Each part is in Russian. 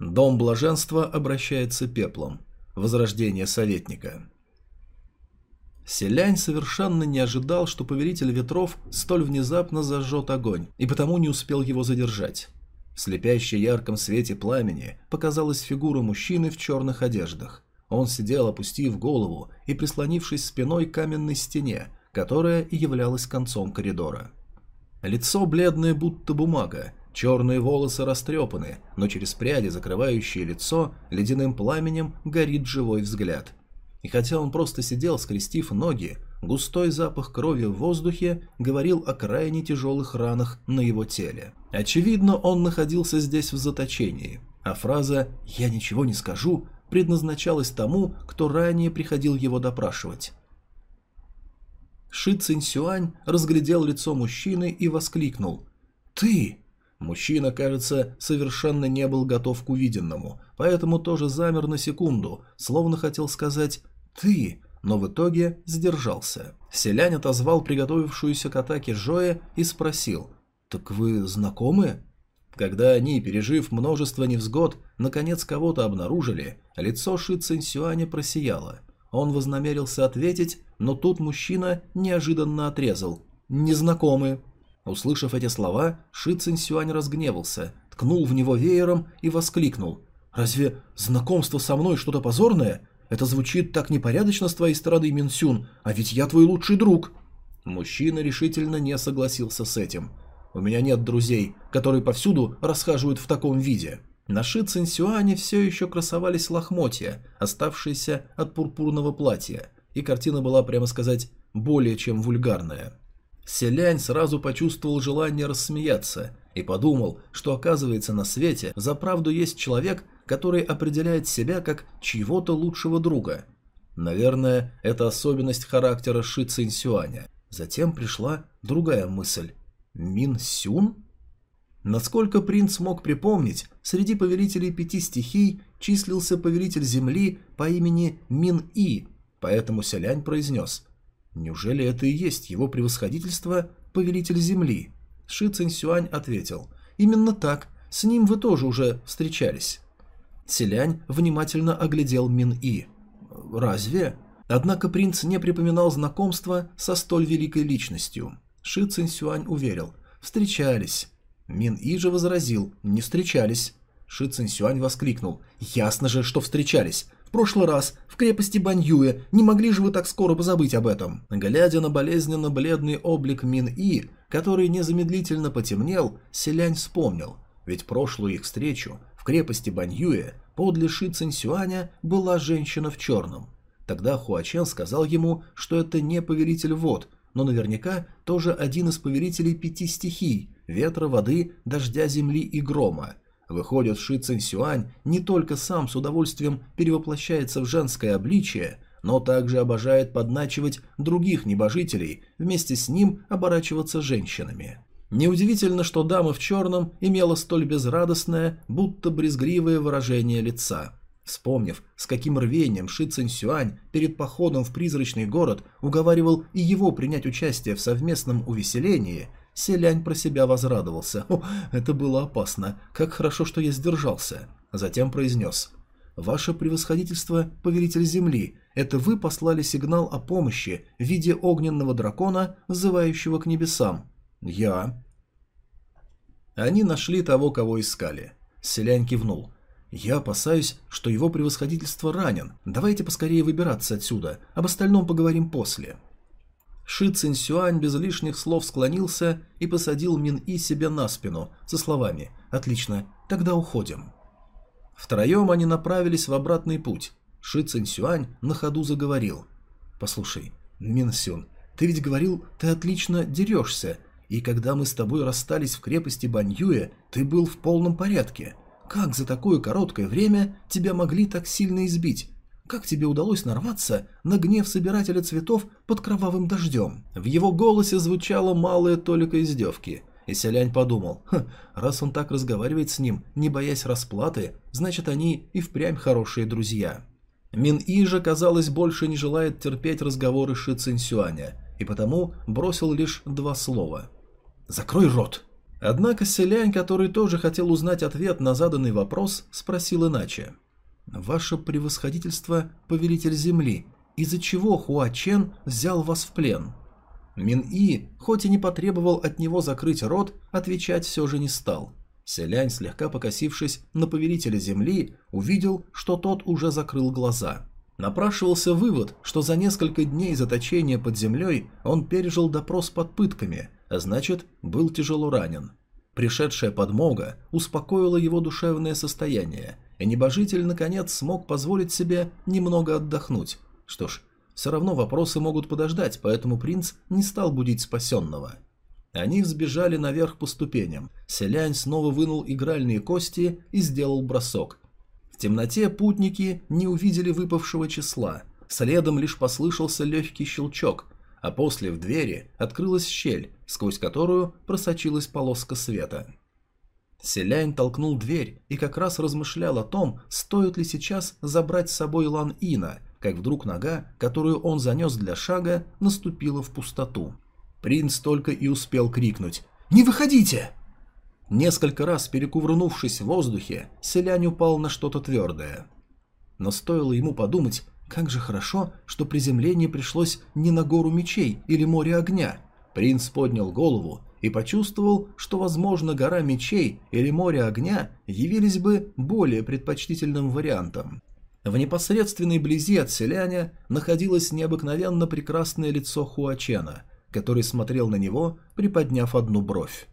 Дом блаженства обращается пеплом. Возрождение советника. Селянь совершенно не ожидал, что повелитель ветров столь внезапно зажжет огонь, и потому не успел его задержать. В слепяще ярком свете пламени показалась фигура мужчины в черных одеждах. Он сидел, опустив голову и прислонившись спиной к каменной стене, которая и являлась концом коридора. Лицо бледное, будто бумага, черные волосы растрепаны, но через пряди, закрывающие лицо, ледяным пламенем горит живой взгляд. И хотя он просто сидел, скрестив ноги, густой запах крови в воздухе говорил о крайне тяжелых ранах на его теле. Очевидно, он находился здесь в заточении, а фраза «я ничего не скажу» предназначалась тому, кто ранее приходил его допрашивать. Ши Цинсюань разглядел лицо мужчины и воскликнул. «Ты!» Мужчина, кажется, совершенно не был готов к увиденному, поэтому тоже замер на секунду, словно хотел сказать «ты», но в итоге сдержался. Селянь отозвал приготовившуюся к атаке Жоя и спросил «Так вы знакомы?» Когда они, пережив множество невзгод, наконец кого-то обнаружили, лицо Ши Цинсюаня просияло. Он вознамерился ответить, но тут мужчина неожиданно отрезал. «Незнакомы». Услышав эти слова, Ши Цинсюань разгневался, ткнул в него веером и воскликнул. «Разве знакомство со мной что-то позорное? Это звучит так непорядочно с твоей стороны, Минсюн, а ведь я твой лучший друг». Мужчина решительно не согласился с этим. «У меня нет друзей, которые повсюду расхаживают в таком виде». На Ши Цинсюане все еще красовались лохмотья, оставшиеся от пурпурного платья, и картина была, прямо сказать, более чем вульгарная. Селянь сразу почувствовал желание рассмеяться и подумал, что оказывается на свете за правду есть человек, который определяет себя как чьего-то лучшего друга. Наверное, это особенность характера Ши Цинсюаня. Затем пришла другая мысль. Мин Сюн? Насколько принц мог припомнить, среди повелителей пяти стихий числился повелитель земли по имени Мин-И, поэтому Селянь произнес «Неужели это и есть его превосходительство, повелитель земли?» Ши Цинсюань ответил «Именно так, с ним вы тоже уже встречались». Селянь внимательно оглядел Мин-И. «Разве?» Однако принц не припоминал знакомства со столь великой личностью. Ши Цинсюань уверил «Встречались». Мин И же возразил «Не встречались». Ши Цинсюань воскликнул «Ясно же, что встречались. В прошлый раз, в крепости Баньюэ, не могли же вы так скоро позабыть об этом?» Глядя на болезненно бледный облик Мин И, который незамедлительно потемнел, Селянь вспомнил, ведь прошлую их встречу в крепости Баньюэ подле Ши Цинсюаня была женщина в черном. Тогда Хуачен сказал ему, что это не повелитель вод, но наверняка тоже один из повелителей пяти стихий – ветра, воды, дождя, земли и грома. Выходит, Ши Цинсюань не только сам с удовольствием перевоплощается в женское обличие, но также обожает подначивать других небожителей, вместе с ним оборачиваться женщинами. Неудивительно, что дама в черном имела столь безрадостное, будто брезгливое выражение лица – Вспомнив, с каким рвением Ши Цинсюань перед походом в призрачный город уговаривал и его принять участие в совместном увеселении, Селянь про себя возрадовался. «О, это было опасно. Как хорошо, что я сдержался». Затем произнес. «Ваше превосходительство, повелитель земли, это вы послали сигнал о помощи в виде огненного дракона, взывающего к небесам?» «Я». Они нашли того, кого искали. Селянь кивнул. «Я опасаюсь, что его превосходительство ранен. Давайте поскорее выбираться отсюда. Об остальном поговорим после». Ши Цинсюань без лишних слов склонился и посадил Мин И себе на спину, со словами «Отлично, тогда уходим». Втроем они направились в обратный путь. Ши Цинсюань на ходу заговорил. «Послушай, Мин Сюн, ты ведь говорил, ты отлично дерешься, и когда мы с тобой расстались в крепости Баньюэ, ты был в полном порядке. Как за такое короткое время тебя могли так сильно избить? Как тебе удалось нарваться на гнев собирателя цветов под кровавым дождем?» В его голосе звучало малое толика издевки, и Селянь подумал, «Хм, раз он так разговаривает с ним, не боясь расплаты, значит они и впрямь хорошие друзья». Мин И же, казалось, больше не желает терпеть разговоры Ши Цинсюаня, и потому бросил лишь два слова. «Закрой рот!» Однако Селянь, который тоже хотел узнать ответ на заданный вопрос, спросил иначе. «Ваше превосходительство, повелитель земли, из-за чего Хуа Чен взял вас в плен?» Мин И, хоть и не потребовал от него закрыть рот, отвечать все же не стал. Селянь, слегка покосившись на повелителя земли, увидел, что тот уже закрыл глаза. Напрашивался вывод, что за несколько дней заточения под землей он пережил допрос под пытками, а значит, был тяжело ранен. Пришедшая подмога успокоила его душевное состояние, небожитель наконец смог позволить себе немного отдохнуть. Что ж, все равно вопросы могут подождать, поэтому принц не стал будить спасенного. Они взбежали наверх по ступеням. Селянь снова вынул игральные кости и сделал бросок. В темноте путники не увидели выпавшего числа. Следом лишь послышался легкий щелчок, а после в двери открылась щель, сквозь которую просочилась полоска света. Селянь толкнул дверь и как раз размышлял о том, стоит ли сейчас забрать с собой Лан Ина, как вдруг нога, которую он занес для шага, наступила в пустоту. Принц только и успел крикнуть «Не выходите!». Несколько раз перекувырнувшись в воздухе, селянь упал на что-то твердое. Но стоило ему подумать, как же хорошо, что приземление пришлось не на гору мечей или море огня. Принц поднял голову и почувствовал, что, возможно, гора мечей или море огня явились бы более предпочтительным вариантом. В непосредственной близи от селяня находилось необыкновенно прекрасное лицо Хуачена, который смотрел на него, приподняв одну бровь.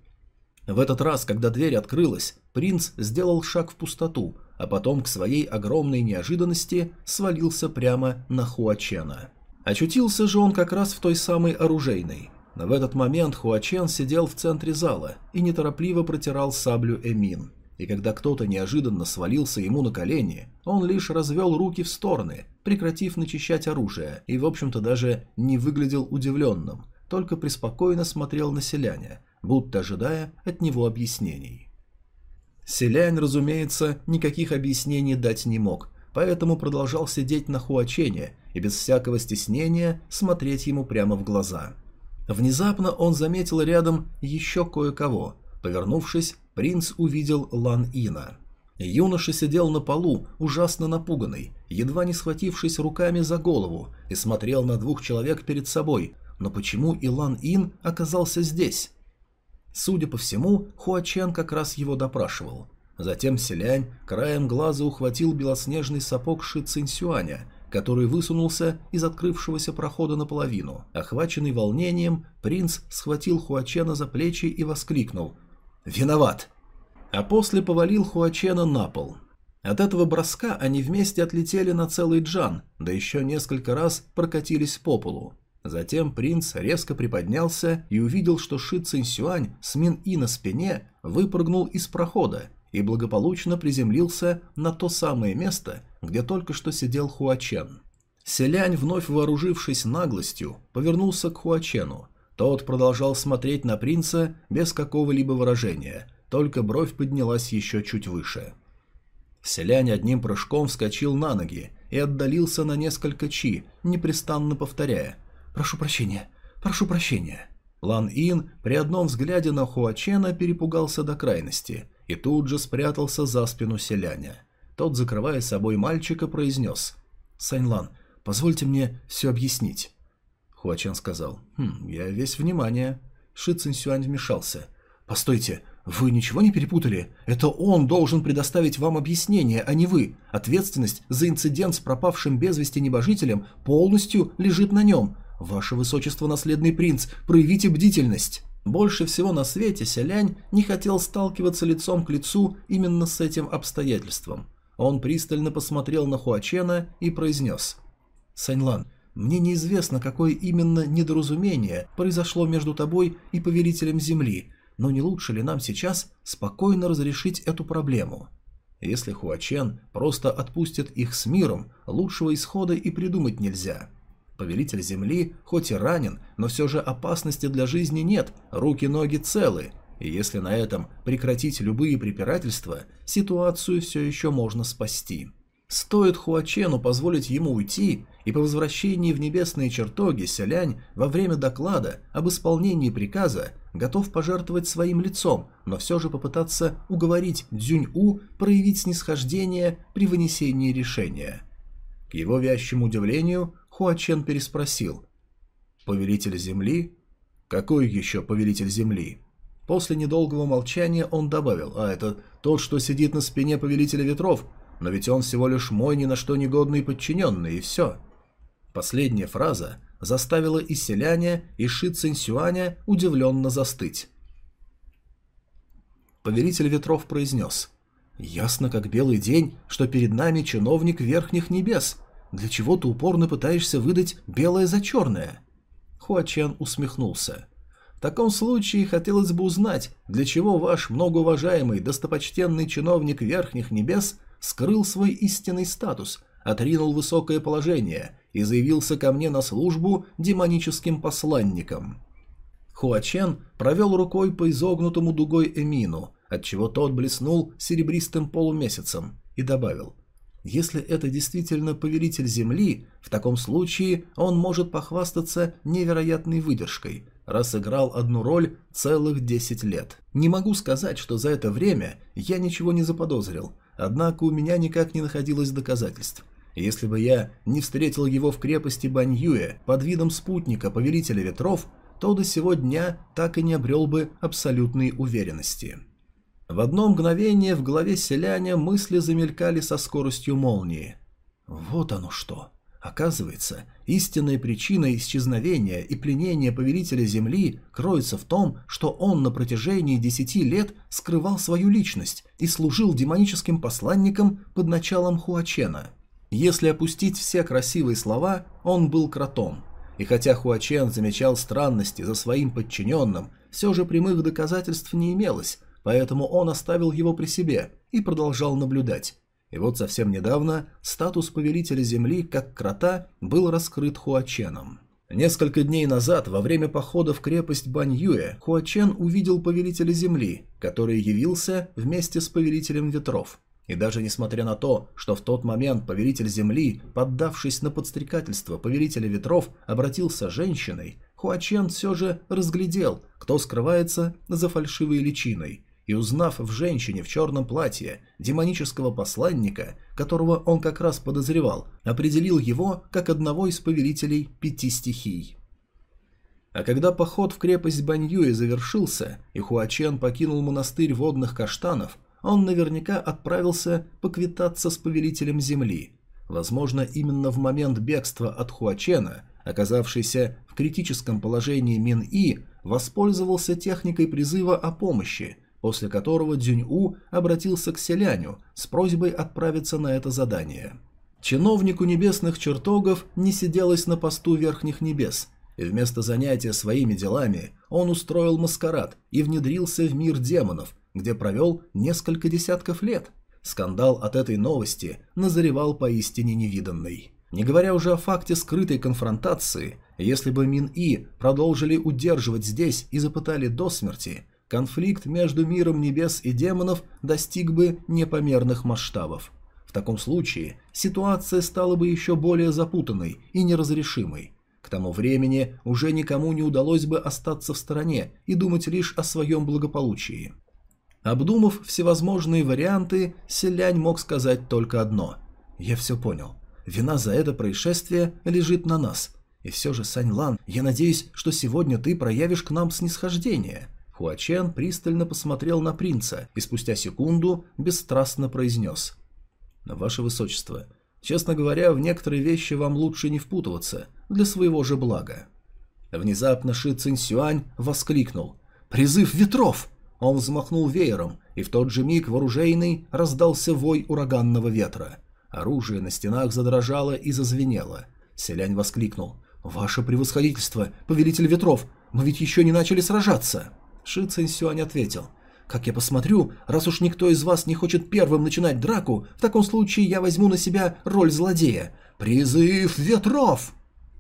В этот раз, когда дверь открылась, принц сделал шаг в пустоту, а потом к своей огромной неожиданности свалился прямо на Хуачена. Очутился же он как раз в той самой оружейной. В этот момент Хуачен сидел в центре зала и неторопливо протирал саблю Эмин. И когда кто-то неожиданно свалился ему на колени, он лишь развел руки в стороны, прекратив начищать оружие, и в общем-то даже не выглядел удивленным – только преспокойно смотрел на селяня, будто ожидая от него объяснений. Селянь, разумеется, никаких объяснений дать не мог, поэтому продолжал сидеть на Хуачене и без всякого стеснения смотреть ему прямо в глаза. Внезапно он заметил рядом еще кое-кого. Повернувшись, принц увидел Лан Ина. Юноша сидел на полу, ужасно напуганный, едва не схватившись руками за голову, и смотрел на двух человек перед собой, но почему Илан Ин оказался здесь? Судя по всему, Хуачен как раз его допрашивал. Затем Селянь краем глаза ухватил белоснежный сапог Ши Цинсюаня, который высунулся из открывшегося прохода наполовину. Охваченный волнением, принц схватил Хуачена за плечи и воскликнул «Виноват!» А после повалил Хуачена на пол. От этого броска они вместе отлетели на целый джан, да еще несколько раз прокатились по полу. Затем принц резко приподнялся и увидел, что Ши Цинсюань с Мин И на спине выпрыгнул из прохода и благополучно приземлился на то самое место, где только что сидел Хуачен. Селянь, вновь вооружившись наглостью, повернулся к Хуачену. Тот продолжал смотреть на принца без какого-либо выражения, только бровь поднялась еще чуть выше. Селянь одним прыжком вскочил на ноги и отдалился на несколько чи, непрестанно повторяя «Прошу прощения, прошу прощения». Лан Ин при одном взгляде на Хуачена перепугался до крайности и тут же спрятался за спину селяня. Тот, закрывая собой мальчика, произнес «Саньлан, позвольте мне все объяснить». Хуачен сказал «Хм, я весь внимание». Ши Цинсюань вмешался «Постойте, вы ничего не перепутали? Это он должен предоставить вам объяснение, а не вы. Ответственность за инцидент с пропавшим без вести небожителем полностью лежит на нем. «Ваше высочество, наследный принц, проявите бдительность!» Больше всего на свете Селянь не хотел сталкиваться лицом к лицу именно с этим обстоятельством. Он пристально посмотрел на Хуачена и произнес. «Саньлан, мне неизвестно, какое именно недоразумение произошло между тобой и повелителем Земли, но не лучше ли нам сейчас спокойно разрешить эту проблему?» Если Хуачен просто отпустит их с миром, лучшего исхода и придумать нельзя – Повелитель Земли хоть и ранен, но все же опасности для жизни нет, руки-ноги целы, и если на этом прекратить любые препирательства, ситуацию все еще можно спасти. Стоит Хуачену позволить ему уйти, и по возвращении в небесные чертоги Селянь во время доклада об исполнении приказа готов пожертвовать своим лицом, но все же попытаться уговорить Дзюнь-У проявить снисхождение при вынесении решения. К его вящему удивлению, Хуачен переспросил. «Повелитель Земли? Какой еще повелитель Земли?» После недолгого молчания он добавил, «А это тот, что сидит на спине повелителя ветров, но ведь он всего лишь мой ни на что негодный подчиненный, и все». Последняя фраза заставила и селяне, и Ши Цинсюаня удивленно застыть. Повелитель ветров произнес, «Ясно, как белый день, что перед нами чиновник верхних небес. Для чего ты упорно пытаешься выдать белое за черное?» Хуачен усмехнулся. В таком случае хотелось бы узнать, для чего ваш многоуважаемый достопочтенный чиновник Верхних Небес скрыл свой истинный статус, отринул высокое положение и заявился ко мне на службу демоническим посланником. Хуачен провел рукой по изогнутому дугой Эмину, отчего тот блеснул серебристым полумесяцем, и добавил – если это действительно повелитель Земли, в таком случае он может похвастаться невероятной выдержкой, раз играл одну роль целых 10 лет. Не могу сказать, что за это время я ничего не заподозрил, однако у меня никак не находилось доказательств. Если бы я не встретил его в крепости Баньюэ под видом спутника Повелителя Ветров, то до сего дня так и не обрел бы абсолютной уверенности. В одно мгновение в голове селяня мысли замелькали со скоростью молнии. Вот оно что. Оказывается, истинная причина исчезновения и пленения повелителя Земли кроется в том, что он на протяжении десяти лет скрывал свою личность и служил демоническим посланником под началом Хуачена. Если опустить все красивые слова, он был кротом. И хотя Хуачен замечал странности за своим подчиненным, все же прямых доказательств не имелось, поэтому он оставил его при себе и продолжал наблюдать. И вот совсем недавно статус повелителя земли, как крота, был раскрыт Хуаченом. Несколько дней назад, во время похода в крепость Баньюэ, Хуачен увидел повелителя земли, который явился вместе с повелителем ветров. И даже несмотря на то, что в тот момент повелитель земли, поддавшись на подстрекательство повелителя ветров, обратился женщиной, Хуачен все же разглядел, кто скрывается за фальшивой личиной, и узнав в женщине в черном платье демонического посланника, которого он как раз подозревал, определил его как одного из повелителей пяти стихий. А когда поход в крепость Баньюи завершился, и Хуачен покинул монастырь водных каштанов, он наверняка отправился поквитаться с повелителем земли. Возможно, именно в момент бегства от Хуачена, оказавшийся в критическом положении Мин-И, воспользовался техникой призыва о помощи – после которого Дзюнь-У обратился к селяню с просьбой отправиться на это задание. Чиновнику небесных чертогов не сиделось на посту верхних небес, и вместо занятия своими делами он устроил маскарад и внедрился в мир демонов, где провел несколько десятков лет. Скандал от этой новости назревал поистине невиданный. Не говоря уже о факте скрытой конфронтации, если бы Мин-И продолжили удерживать здесь и запытали до смерти – конфликт между миром небес и демонов достиг бы непомерных масштабов. В таком случае ситуация стала бы еще более запутанной и неразрешимой. К тому времени уже никому не удалось бы остаться в стороне и думать лишь о своем благополучии. Обдумав всевозможные варианты, Селянь мог сказать только одно. «Я все понял. Вина за это происшествие лежит на нас. И все же, Сань Лан, я надеюсь, что сегодня ты проявишь к нам снисхождение. Хуачен пристально посмотрел на принца и спустя секунду бесстрастно произнес. «Ваше Высочество, честно говоря, в некоторые вещи вам лучше не впутываться, для своего же блага». Внезапно Ши Цинсюань воскликнул. «Призыв ветров!» Он взмахнул веером, и в тот же миг вооружейный раздался вой ураганного ветра. Оружие на стенах задрожало и зазвенело. Селянь воскликнул. «Ваше превосходительство, повелитель ветров, мы ведь еще не начали сражаться!» Ши Цинсюань ответил. «Как я посмотрю, раз уж никто из вас не хочет первым начинать драку, в таком случае я возьму на себя роль злодея. Призыв ветров!»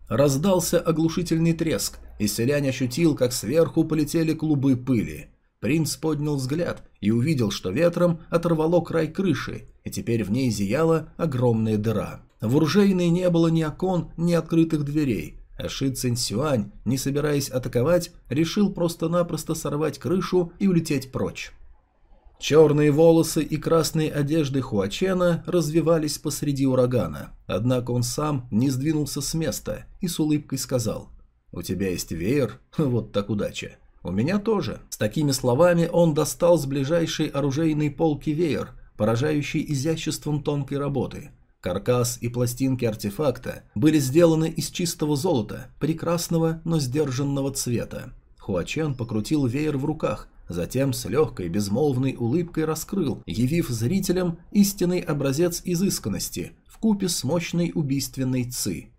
Раздался оглушительный треск, и селянь ощутил, как сверху полетели клубы пыли. Принц поднял взгляд и увидел, что ветром оторвало край крыши, и теперь в ней зияла огромная дыра. В оружейной не было ни окон, ни открытых дверей, Ши Цинь не собираясь атаковать, решил просто-напросто сорвать крышу и улететь прочь. Черные волосы и красные одежды Хуачена развивались посреди урагана, однако он сам не сдвинулся с места и с улыбкой сказал «У тебя есть веер? Вот так удача. У меня тоже». С такими словами он достал с ближайшей оружейной полки веер, поражающий изяществом тонкой работы. Каркас и пластинки артефакта были сделаны из чистого золота, прекрасного, но сдержанного цвета. Хуачен покрутил веер в руках, Затем с легкой безмолвной улыбкой раскрыл, явив зрителям истинный образец изысканности в купе с мощной убийственной ци.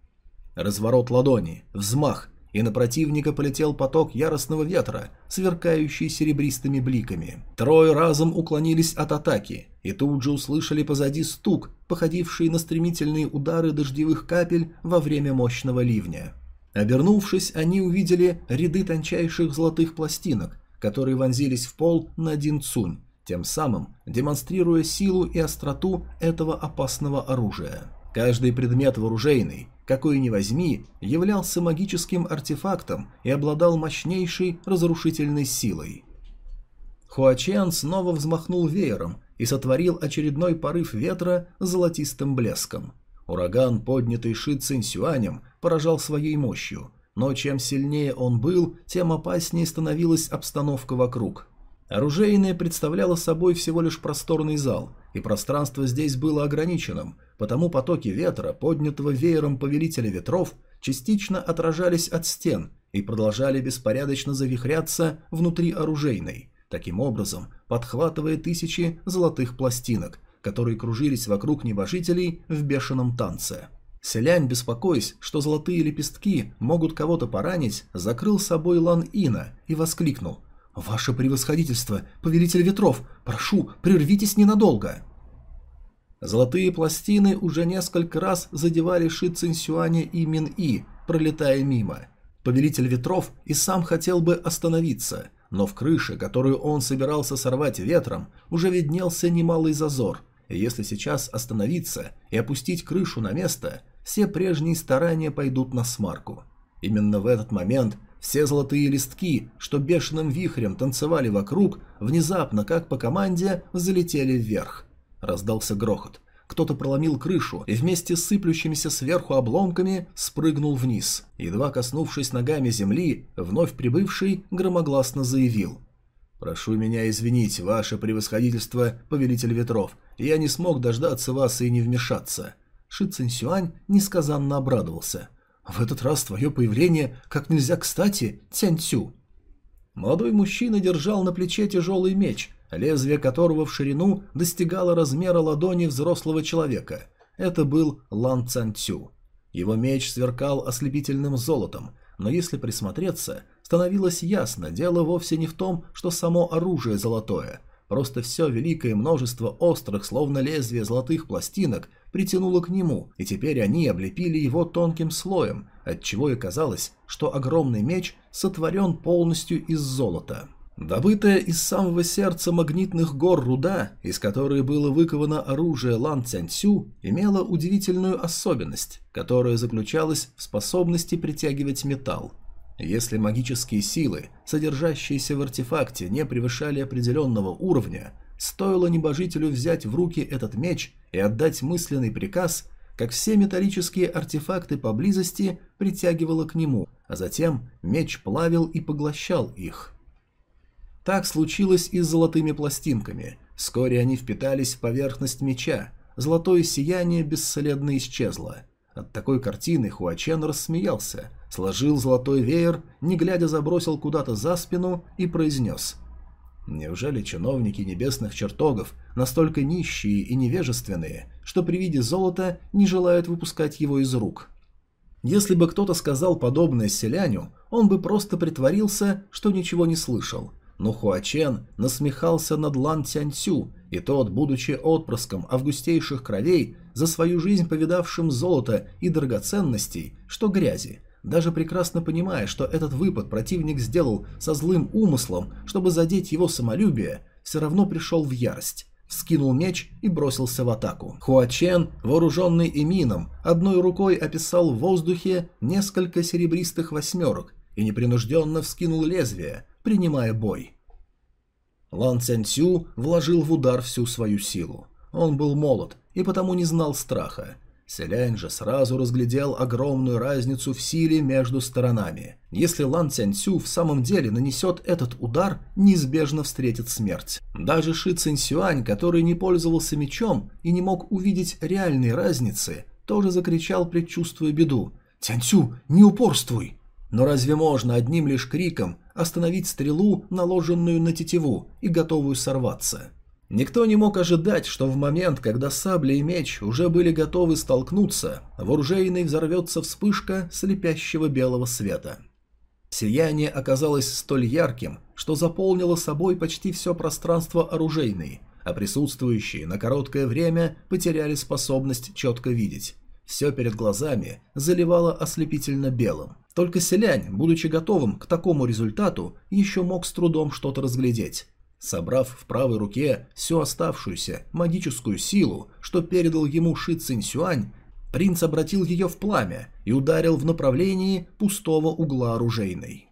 Разворот ладони, взмах, и на противника полетел поток яростного ветра, сверкающий серебристыми бликами. Трое разом уклонились от атаки, и тут же услышали позади стук, походивший на стремительные удары дождевых капель во время мощного ливня. Обернувшись, они увидели ряды тончайших золотых пластинок, которые вонзились в пол на один цунь, тем самым демонстрируя силу и остроту этого опасного оружия. Каждый предмет вооружейный, какой ни возьми, являлся магическим артефактом и обладал мощнейшей разрушительной силой. Хуачен снова взмахнул веером и сотворил очередной порыв ветра золотистым блеском. Ураган, поднятый Ши Цинсюанем, поражал своей мощью, но чем сильнее он был, тем опаснее становилась обстановка вокруг. Оружейное представляло собой всего лишь просторный зал, и пространство здесь было ограниченным, потому потоки ветра, поднятого веером повелителя ветров, частично отражались от стен и продолжали беспорядочно завихряться внутри оружейной, таким образом подхватывая тысячи золотых пластинок, которые кружились вокруг небожителей в бешеном танце. Селянь, беспокоясь, что золотые лепестки могут кого-то поранить, закрыл собой Лан Ина и воскликнул. «Ваше превосходительство, повелитель ветров, прошу, прервитесь ненадолго!» Золотые пластины уже несколько раз задевали Ши Цинсюаня и Мин И, пролетая мимо. Повелитель ветров и сам хотел бы остановиться, но в крыше, которую он собирался сорвать ветром, уже виднелся немалый зазор, и если сейчас остановиться и опустить крышу на место, все прежние старания пойдут на смарку. Именно в этот момент все золотые листки, что бешеным вихрем танцевали вокруг, внезапно, как по команде, залетели вверх. Раздался грохот. Кто-то проломил крышу и вместе с сыплющимися сверху обломками спрыгнул вниз. Едва коснувшись ногами земли, вновь прибывший громогласно заявил. «Прошу меня извинить, ваше превосходительство, повелитель ветров. Я не смог дождаться вас и не вмешаться. Ши Цинсюань несказанно обрадовался. «В этот раз твое появление как нельзя кстати, Цянь Цю». Молодой мужчина держал на плече тяжелый меч, лезвие которого в ширину достигало размера ладони взрослого человека. Это был Лан Цянь Цю. Его меч сверкал ослепительным золотом, но если присмотреться, становилось ясно, дело вовсе не в том, что само оружие золотое. Просто все великое множество острых, словно лезвие золотых пластинок, притянуло к нему, и теперь они облепили его тонким слоем, отчего и казалось, что огромный меч сотворен полностью из золота. Добытая из самого сердца магнитных гор руда, из которой было выковано оружие Лан Цянцю, имела удивительную особенность, которая заключалась в способности притягивать металл. Если магические силы, содержащиеся в артефакте, не превышали определенного уровня, стоило небожителю взять в руки этот меч и отдать мысленный приказ, как все металлические артефакты поблизости притягивало к нему, а затем меч плавил и поглощал их. Так случилось и с золотыми пластинками. Вскоре они впитались в поверхность меча, золотое сияние бесследно исчезло. От такой картины Хуачен рассмеялся, сложил золотой веер, не глядя забросил куда-то за спину и произнес – Неужели чиновники небесных чертогов настолько нищие и невежественные, что при виде золота не желают выпускать его из рук? Если бы кто-то сказал подобное селяню, он бы просто притворился, что ничего не слышал. Но Хуачен насмехался над Лан Цянцю, и тот, будучи отпрыском августейших кровей, за свою жизнь повидавшим золото и драгоценностей, что грязи, даже прекрасно понимая, что этот выпад противник сделал со злым умыслом, чтобы задеть его самолюбие, все равно пришел в ярость. Вскинул меч и бросился в атаку. Хуачен, вооруженный эмином, одной рукой описал в воздухе несколько серебристых восьмерок и непринужденно вскинул лезвие, принимая бой. Лан Цянцю вложил в удар всю свою силу. Он был молод и потому не знал страха. Селянь же сразу разглядел огромную разницу в силе между сторонами. Если Лан Цяньцю в самом деле нанесет этот удар, неизбежно встретит смерть. Даже Ши Цинсюань, который не пользовался мечом и не мог увидеть реальной разницы, тоже закричал, предчувствуя беду. «Цяньцю, не упорствуй!» Но разве можно одним лишь криком остановить стрелу, наложенную на тетиву и готовую сорваться? Никто не мог ожидать, что в момент, когда сабля и меч уже были готовы столкнуться, в оружейной взорвется вспышка слепящего белого света. Сияние оказалось столь ярким, что заполнило собой почти все пространство оружейной, а присутствующие на короткое время потеряли способность четко видеть. Все перед глазами заливало ослепительно белым. Только селянь, будучи готовым к такому результату, еще мог с трудом что-то разглядеть. Собрав в правой руке всю оставшуюся магическую силу, что передал ему Ши Цинсюань, принц обратил ее в пламя и ударил в направлении пустого угла оружейной.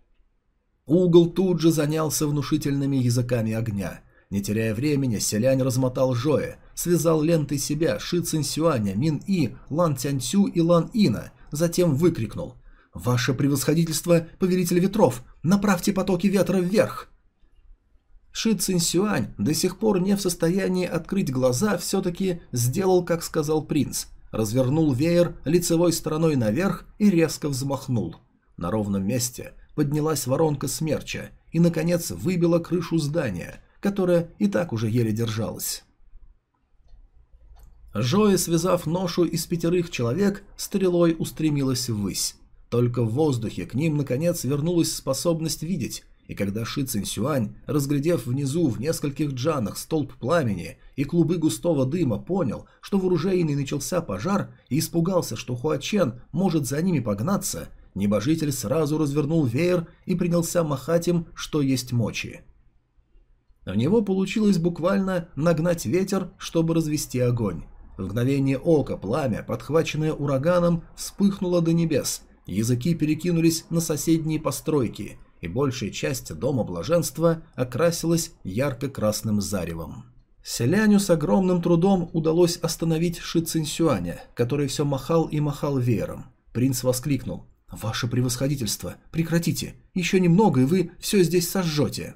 Угол тут же занялся внушительными языками огня. Не теряя времени, селянь размотал Жоя, связал лентой себя Ши Цинсюаня, Мин И, Лан Тяньцю и Лан Ина, затем выкрикнул «Ваше превосходительство, повелитель ветров, направьте потоки ветра вверх!» Ши Цинсюань, до сих пор не в состоянии открыть глаза, все-таки сделал, как сказал принц. Развернул веер лицевой стороной наверх и резко взмахнул. На ровном месте поднялась воронка смерча и, наконец, выбила крышу здания, которая и так уже еле держалась. Жоя, связав ношу из пятерых человек, стрелой устремилась ввысь. Только в воздухе к ним, наконец, вернулась способность видеть, и когда Ши Цинсюань, разглядев внизу в нескольких джанах столб пламени и клубы густого дыма, понял, что в оружейной начался пожар и испугался, что Хуачен может за ними погнаться, небожитель сразу развернул веер и принялся махать им, что есть мочи. У него получилось буквально нагнать ветер, чтобы развести огонь. В мгновение ока пламя, подхваченное ураганом, вспыхнуло до небес, языки перекинулись на соседние постройки – и большая часть дома блаженства окрасилась ярко-красным заревом. Селяню с огромным трудом удалось остановить Ши Цинсюаня, который все махал и махал веером. Принц воскликнул. «Ваше превосходительство, прекратите! Еще немного, и вы все здесь сожжете!»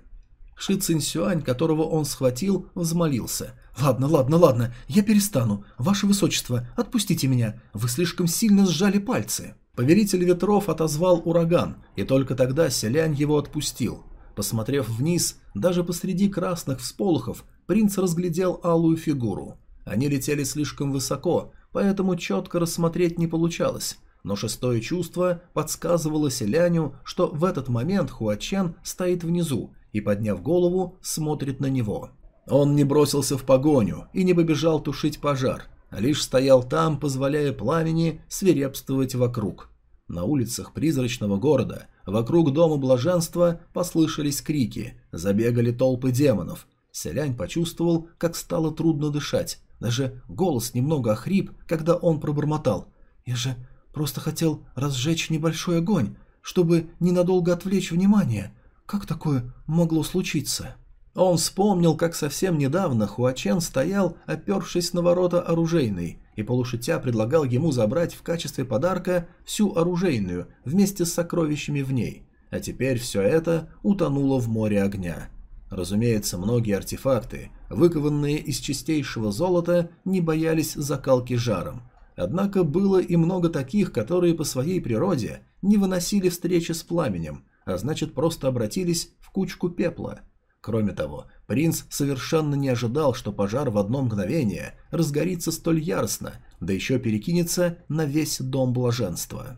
Ши Цинсюань, которого он схватил, взмолился. «Ладно, ладно, ладно, я перестану. Ваше высочество, отпустите меня. Вы слишком сильно сжали пальцы». Повелитель ветров отозвал ураган, и только тогда селянь его отпустил. Посмотрев вниз, даже посреди красных всполохов, принц разглядел алую фигуру. Они летели слишком высоко, поэтому четко рассмотреть не получалось, но шестое чувство подсказывало селяню, что в этот момент Хуачен стоит внизу и, подняв голову, смотрит на него. Он не бросился в погоню и не побежал тушить пожар, а лишь стоял там, позволяя пламени свирепствовать вокруг. На улицах призрачного города, вокруг дома блаженства, послышались крики, забегали толпы демонов. Селянь почувствовал, как стало трудно дышать. Даже голос немного охрип, когда он пробормотал. «Я же просто хотел разжечь небольшой огонь, чтобы ненадолго отвлечь внимание. Как такое могло случиться?» Он вспомнил, как совсем недавно Хуачен стоял, опершись на ворота оружейной, и полушутя предлагал ему забрать в качестве подарка всю оружейную вместе с сокровищами в ней. А теперь все это утонуло в море огня. Разумеется, многие артефакты, выкованные из чистейшего золота, не боялись закалки жаром. Однако было и много таких, которые по своей природе не выносили встречи с пламенем, а значит просто обратились в кучку пепла – Кроме того, принц совершенно не ожидал, что пожар в одно мгновение разгорится столь яростно, да еще перекинется на весь дом блаженства.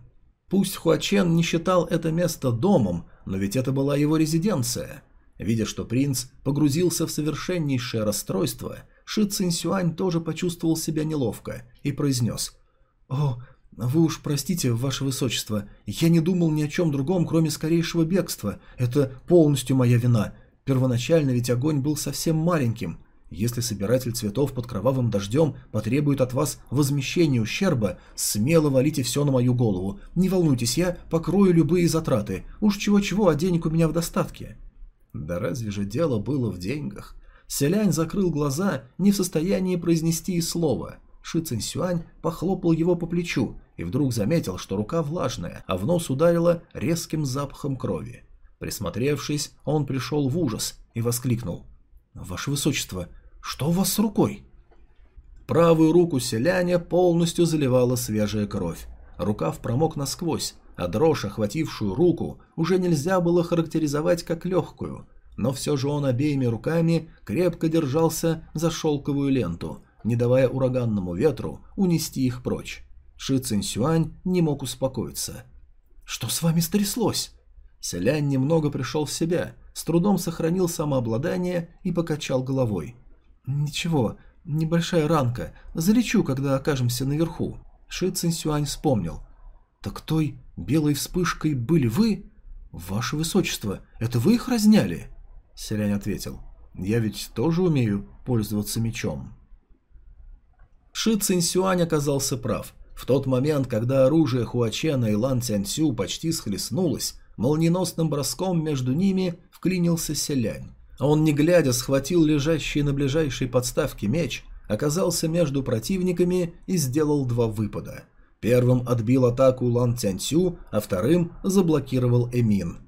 Пусть Хуачен не считал это место домом, но ведь это была его резиденция. Видя, что принц погрузился в совершеннейшее расстройство, Ши Цинсюань тоже почувствовал себя неловко и произнес «О, «Вы уж простите, ваше высочество, я не думал ни о чем другом, кроме скорейшего бегства. Это полностью моя вина. Первоначально ведь огонь был совсем маленьким. Если собиратель цветов под кровавым дождем потребует от вас возмещения ущерба, смело валите все на мою голову. Не волнуйтесь, я покрою любые затраты. Уж чего-чего, а денег у меня в достатке». Да разве же дело было в деньгах? Селянь закрыл глаза, не в состоянии произнести и слова. Ши Цинсюань похлопал его по плечу и вдруг заметил, что рука влажная, а в нос ударила резким запахом крови. Присмотревшись, он пришел в ужас и воскликнул. «Ваше Высочество, что у вас с рукой?» Правую руку селяня полностью заливала свежая кровь. Рукав промок насквозь, а дрожь, охватившую руку, уже нельзя было характеризовать как легкую, но все же он обеими руками крепко держался за шелковую ленту, не давая ураганному ветру унести их прочь. Ши Цинсюань не мог успокоиться. «Что с вами стряслось?» Селянь немного пришел в себя, с трудом сохранил самообладание и покачал головой. «Ничего, небольшая ранка. Залечу, когда окажемся наверху». Ши Цинсюань вспомнил. «Так той белой вспышкой были вы?» «Ваше Высочество, это вы их разняли?» Селянь ответил. «Я ведь тоже умею пользоваться мечом». Ши Цинсюань оказался прав. В тот момент, когда оружие Хуачена и Лан Цянцю почти схлестнулось, молниеносным броском между ними вклинился селянь. А он, не глядя, схватил лежащий на ближайшей подставке меч, оказался между противниками и сделал два выпада. Первым отбил атаку Лан Цянцю, а вторым заблокировал Эмин.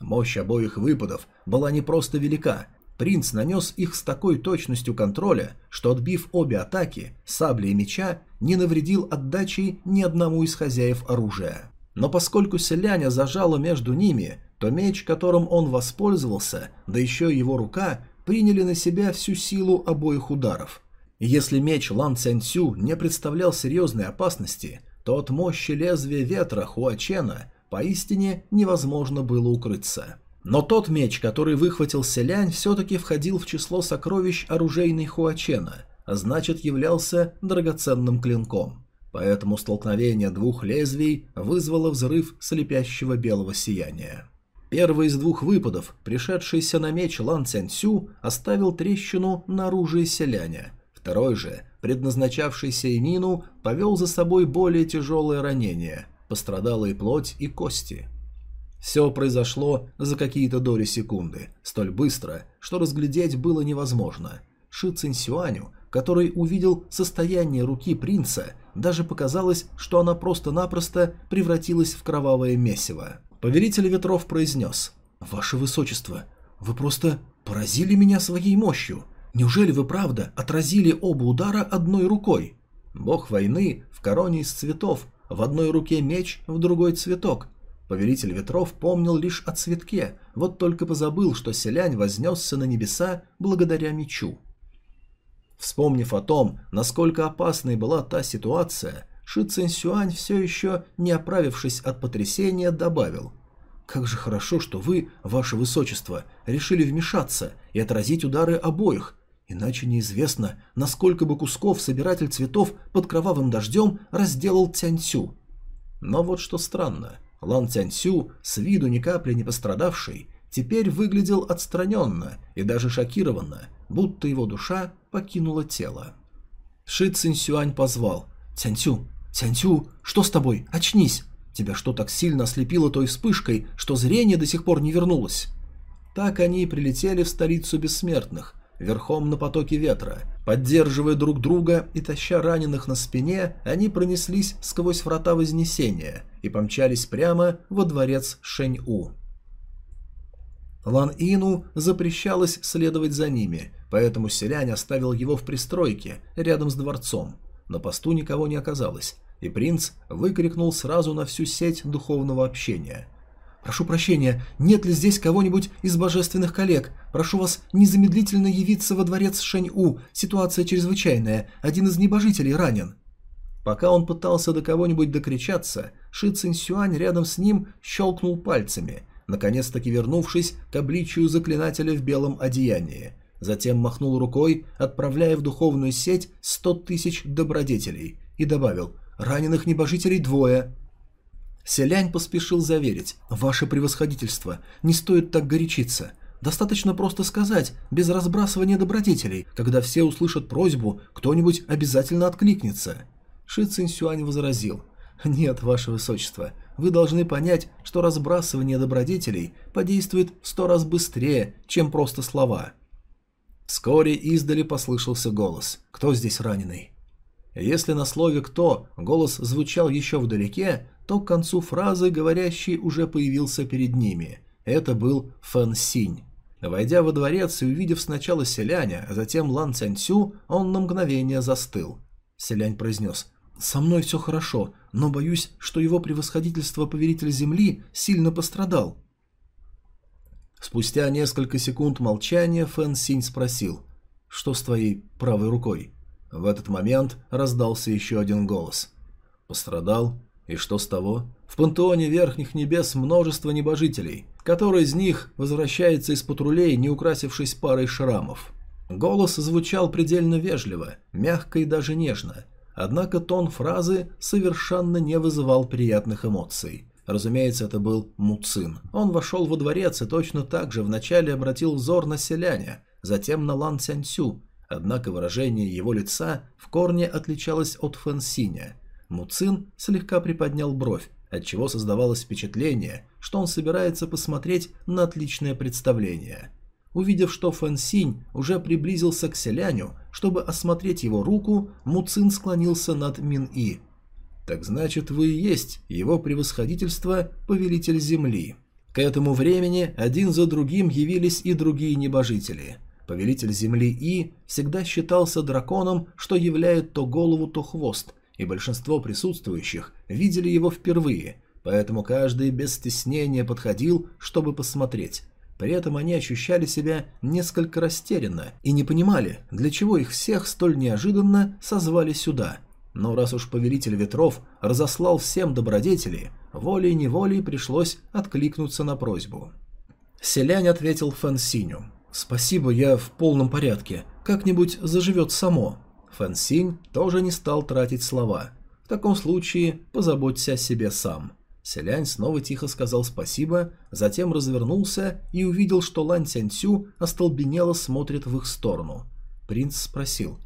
Мощь обоих выпадов была не просто велика, Принц нанес их с такой точностью контроля, что отбив обе атаки, сабли и меча, не навредил отдачей ни одному из хозяев оружия. Но поскольку селяня зажало между ними, то меч, которым он воспользовался, да еще и его рука, приняли на себя всю силу обоих ударов. Если меч Лан Цянцю не представлял серьезной опасности, то от мощи лезвия ветра Хуачена поистине невозможно было укрыться. Но тот меч, который выхватил селянь, все-таки входил в число сокровищ оружейной Хуачена, а значит являлся драгоценным клинком. Поэтому столкновение двух лезвий вызвало взрыв слепящего белого сияния. Первый из двух выпадов, пришедшийся на меч Лан Цянцю, оставил трещину на оружие селяня. Второй же, предназначавшийся Эмину, повел за собой более тяжелое ранение, пострадала и плоть, и кости – все произошло за какие-то доли секунды, столь быстро, что разглядеть было невозможно. Ши Цинсюаню, который увидел состояние руки принца, даже показалось, что она просто-напросто превратилась в кровавое месиво. Повелитель ветров произнес «Ваше Высочество, вы просто поразили меня своей мощью. Неужели вы правда отразили оба удара одной рукой?» Бог войны в короне из цветов, в одной руке меч, в другой цветок, Повелитель ветров помнил лишь о цветке, вот только позабыл, что селянь вознесся на небеса благодаря мечу. Вспомнив о том, насколько опасной была та ситуация, Ши Цинсюань, все еще не оправившись от потрясения, добавил «Как же хорошо, что вы, ваше высочество, решили вмешаться и отразить удары обоих, иначе неизвестно, насколько бы кусков собиратель цветов под кровавым дождем разделал Цяньцю». Но вот что странно – Лан Цяньсю, с виду ни капли не пострадавший, теперь выглядел отстраненно и даже шокированно, будто его душа покинула тело. Ши Цинсюань позвал. «Цяньсю, Цяньсю, что с тобой? Очнись! Тебя что так сильно ослепило той вспышкой, что зрение до сих пор не вернулось?» Так они и прилетели в столицу бессмертных, верхом на потоке ветра. Поддерживая друг друга и таща раненых на спине, они пронеслись сквозь врата Вознесения и помчались прямо во дворец Шэнь-У. Лан Ину запрещалось следовать за ними, поэтому селянь оставил его в пристройке, рядом с дворцом. На посту никого не оказалось, и принц выкрикнул сразу на всю сеть духовного общения – «Прошу прощения, нет ли здесь кого-нибудь из божественных коллег? Прошу вас незамедлительно явиться во дворец Шэнь-У. Ситуация чрезвычайная. Один из небожителей ранен». Пока он пытался до кого-нибудь докричаться, Ши Цинсюань рядом с ним щелкнул пальцами, наконец-таки вернувшись к обличию заклинателя в белом одеянии. Затем махнул рукой, отправляя в духовную сеть сто тысяч добродетелей, и добавил раненых небожителей двое». Селянь поспешил заверить. «Ваше превосходительство, не стоит так горячиться. Достаточно просто сказать, без разбрасывания добродетелей. Когда все услышат просьбу, кто-нибудь обязательно откликнется». Ши Цинсюань возразил. «Нет, ваше высочество, вы должны понять, что разбрасывание добродетелей подействует в сто раз быстрее, чем просто слова». Вскоре издали послышался голос. «Кто здесь раненый?» Если на слове «кто» голос звучал еще вдалеке, то к концу фразы говорящий уже появился перед ними. Это был Фэн Синь. Войдя во дворец и увидев сначала селяня, а затем Лан Цяньцю, он на мгновение застыл. Селянь произнес «Со мной все хорошо, но боюсь, что его превосходительство повелитель земли сильно пострадал». Спустя несколько секунд молчания Фэн Синь спросил «Что с твоей правой рукой?» В этот момент раздался еще один голос. «Пострадал? И что с того? В пантеоне Верхних Небес множество небожителей. Который из них возвращается из патрулей, не украсившись парой шрамов?» Голос звучал предельно вежливо, мягко и даже нежно. Однако тон фразы совершенно не вызывал приятных эмоций. Разумеется, это был Муцин. Он вошел во дворец и точно так же вначале обратил взор на селяня, затем на Лан Цяньсю, Однако выражение его лица в корне отличалось от Фэнсиня. Муцин слегка приподнял бровь, отчего создавалось впечатление, что он собирается посмотреть на отличное представление. Увидев, что Фэн Синь уже приблизился к селяню, чтобы осмотреть его руку, Муцин склонился над Мин И. «Так значит, вы и есть его превосходительство, повелитель земли». К этому времени один за другим явились и другие небожители – Повелитель Земли И всегда считался драконом, что являет то голову, то хвост, и большинство присутствующих видели его впервые, поэтому каждый без стеснения подходил, чтобы посмотреть. При этом они ощущали себя несколько растерянно и не понимали, для чего их всех столь неожиданно созвали сюда. Но раз уж Повелитель Ветров разослал всем добродетели, волей-неволей пришлось откликнуться на просьбу. Селянь ответил Фэн Синю. «Спасибо, я в полном порядке. Как-нибудь заживет само». Фэн Синь тоже не стал тратить слова. «В таком случае позаботься о себе сам». Селянь снова тихо сказал спасибо, затем развернулся и увидел, что Лань Цянцю остолбенело смотрит в их сторону. Принц спросил,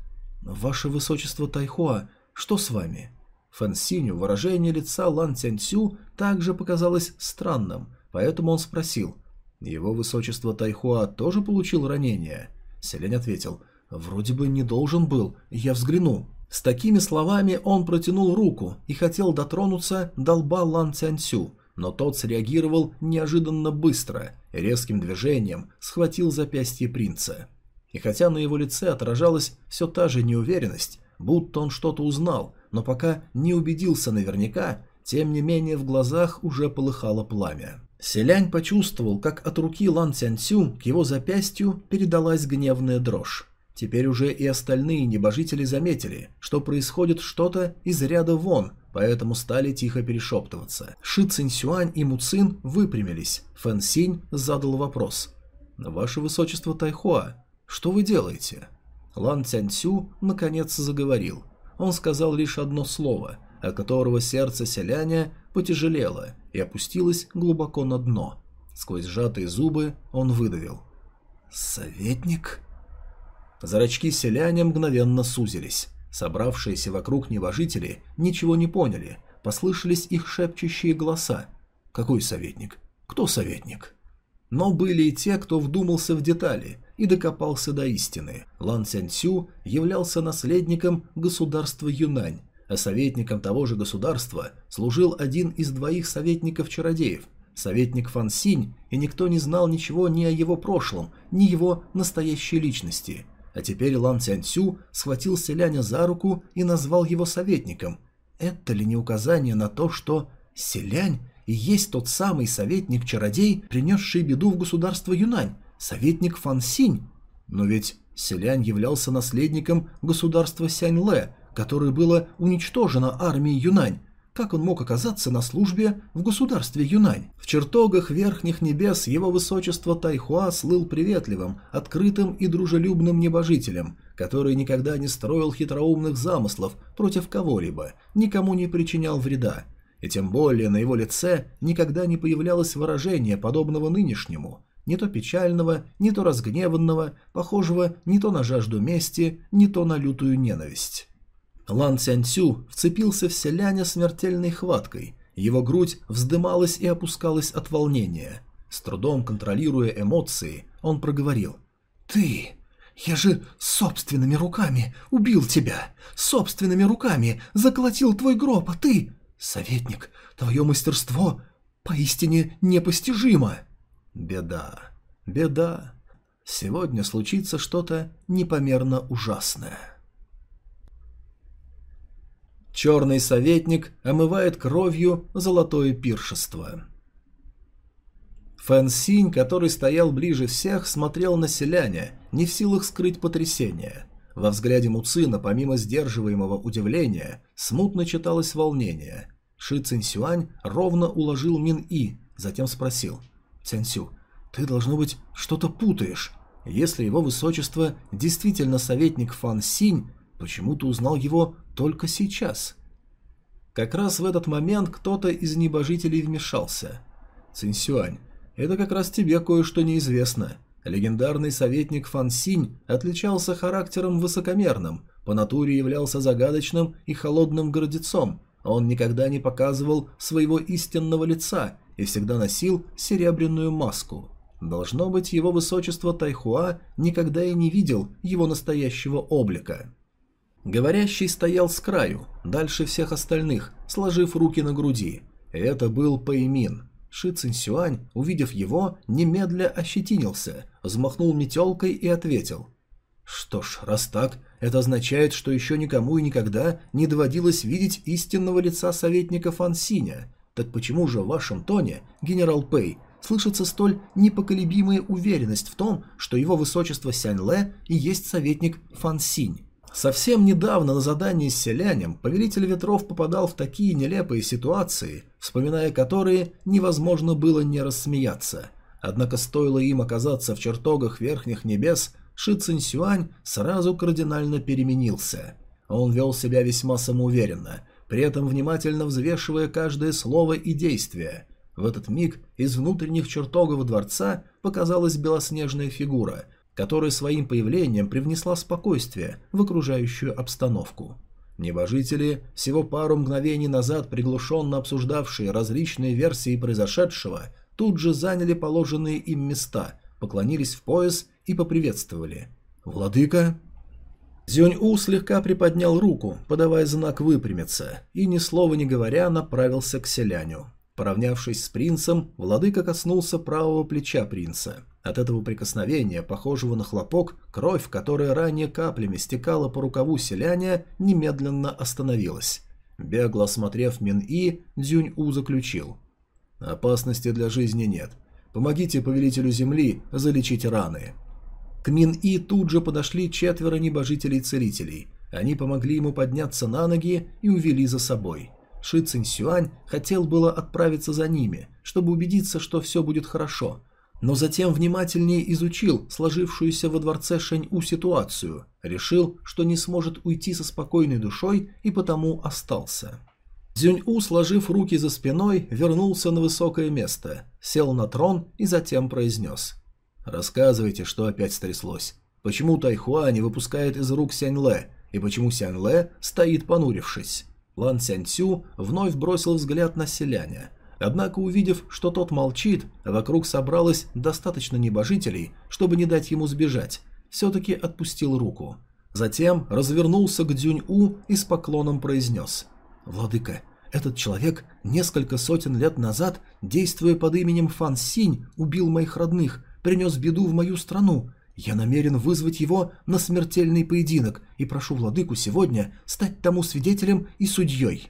«Ваше высочество Тайхуа, что с вами?» Фэн Синю выражение лица Лан Цянцю также показалось странным, поэтому он спросил, его высочество Тайхуа тоже получил ранение? Селень ответил, вроде бы не должен был, я взгляну. С такими словами он протянул руку и хотел дотронуться до лба Лан Цянцю, но тот среагировал неожиданно быстро, резким движением схватил запястье принца. И хотя на его лице отражалась все та же неуверенность, будто он что-то узнал, но пока не убедился наверняка, тем не менее в глазах уже полыхало пламя. Селянь почувствовал, как от руки Лан Цянцю к его запястью передалась гневная дрожь. Теперь уже и остальные небожители заметили, что происходит что-то из ряда вон, поэтому стали тихо перешептываться. Ши Цинсюань и Муцин выпрямились. Фэн Синь задал вопрос. «Ваше высочество Тайхуа, что вы делаете?» Лан Цянцю наконец заговорил. Он сказал лишь одно слово, от которого сердце селяня потяжелело и опустилось глубоко на дно. Сквозь сжатые зубы он выдавил. «Советник?» Зрачки селяня мгновенно сузились. Собравшиеся вокруг небожители ничего не поняли. Послышались их шепчущие голоса. «Какой советник? Кто советник?» Но были и те, кто вдумался в детали и докопался до истины. Лан Цянцю являлся наследником государства Юнань, а советником того же государства служил один из двоих советников-чародеев, советник Фан Синь, и никто не знал ничего ни о его прошлом, ни его настоящей личности. А теперь Лан Цянцю схватил селяня за руку и назвал его советником. Это ли не указание на то, что селянь и есть тот самый советник-чародей, принесший беду в государство Юнань, советник Фан Синь? Но ведь селянь являлся наследником государства Сянь-Лэ, которое было уничтожено армией Юнань. Как он мог оказаться на службе в государстве Юнань? В чертогах верхних небес его высочество Тайхуа слыл приветливым, открытым и дружелюбным небожителем, который никогда не строил хитроумных замыслов против кого-либо, никому не причинял вреда, и тем более на его лице никогда не появлялось выражение, подобного нынешнему, не то печального, не то разгневанного, похожего не то на жажду мести, не то на лютую ненависть. Лан Цянцю вцепился в селяня смертельной хваткой, его грудь вздымалась и опускалась от волнения. С трудом контролируя эмоции, он проговорил. «Ты! Я же собственными руками убил тебя! Собственными руками заколотил твой гроб, а ты... Советник, твое мастерство поистине непостижимо!» Беда, беда. Сегодня случится что-то непомерно ужасное. Черный советник омывает кровью золотое пиршество. Фэн Синь, который стоял ближе всех, смотрел на селяня, не в силах скрыть потрясение. Во взгляде Муцина, помимо сдерживаемого удивления, смутно читалось волнение. Ши Цинсюань ровно уложил Мин И, затем спросил – Цянсю, ты, должно быть, что-то путаешь. Если его высочество действительно советник Фан Синь, почему ты узнал его только сейчас? Как раз в этот момент кто-то из небожителей вмешался. Цинсюань, это как раз тебе кое-что неизвестно. Легендарный советник Фан Синь отличался характером высокомерным, по натуре являлся загадочным и холодным гордецом, он никогда не показывал своего истинного лица и всегда носил серебряную маску. Должно быть, его высочество Тайхуа никогда и не видел его настоящего облика. Говорящий стоял с краю, дальше всех остальных, сложив руки на груди. Это был Пэймин. Ши Цинсюань, увидев его, немедля ощетинился, взмахнул метелкой и ответил. «Что ж, раз так, это означает, что еще никому и никогда не доводилось видеть истинного лица советника Фан Синя. Так почему же в вашем тоне, генерал Пэй, слышится столь непоколебимая уверенность в том, что его высочество Сянь Лэ и есть советник Фан Синь? Совсем недавно на задании с селянем повелитель ветров попадал в такие нелепые ситуации, вспоминая которые невозможно было не рассмеяться. Однако стоило им оказаться в чертогах верхних небес, Ши Цинсюань сразу кардинально переменился. Он вел себя весьма самоуверенно – при этом внимательно взвешивая каждое слово и действие. В этот миг из внутренних чертогов дворца показалась белоснежная фигура, которая своим появлением привнесла спокойствие в окружающую обстановку. Небожители, всего пару мгновений назад приглушенно обсуждавшие различные версии произошедшего, тут же заняли положенные им места, поклонились в пояс и поприветствовали. «Владыка!» Зюнь-У слегка приподнял руку, подавая знак выпрямиться, и, ни слова не говоря, направился к селяню. Поравнявшись с принцем, владыка коснулся правого плеча принца. От этого прикосновения, похожего на хлопок, кровь, которая ранее каплями стекала по рукаву селяня, немедленно остановилась. Бегло осмотрев Мин-И, Дзюнь-У заключил. «Опасности для жизни нет. Помогите повелителю земли залечить раны». К Мин-И тут же подошли четверо небожителей-целителей. Они помогли ему подняться на ноги и увели за собой. Ши Цинь-Сюань хотел было отправиться за ними, чтобы убедиться, что все будет хорошо, но затем внимательнее изучил сложившуюся во дворце Шэнь-У ситуацию, решил, что не сможет уйти со спокойной душой и потому остался. Зюнь-У, сложив руки за спиной, вернулся на высокое место, сел на трон и затем произнес – Рассказывайте, что опять стряслось. Почему Тайхуа не выпускает из рук Сянь-Лэ, и почему Сянь-Лэ стоит понурившись? Лан Сянь-Цю вновь бросил взгляд на селяня. Однако, увидев, что тот молчит, вокруг собралось достаточно небожителей, чтобы не дать ему сбежать, все-таки отпустил руку. Затем развернулся к Дзюнь-У и с поклоном произнес «Владыка, этот человек несколько сотен лет назад, действуя под именем Фан Синь, убил моих родных, принес беду в мою страну. Я намерен вызвать его на смертельный поединок и прошу владыку сегодня стать тому свидетелем и судьей».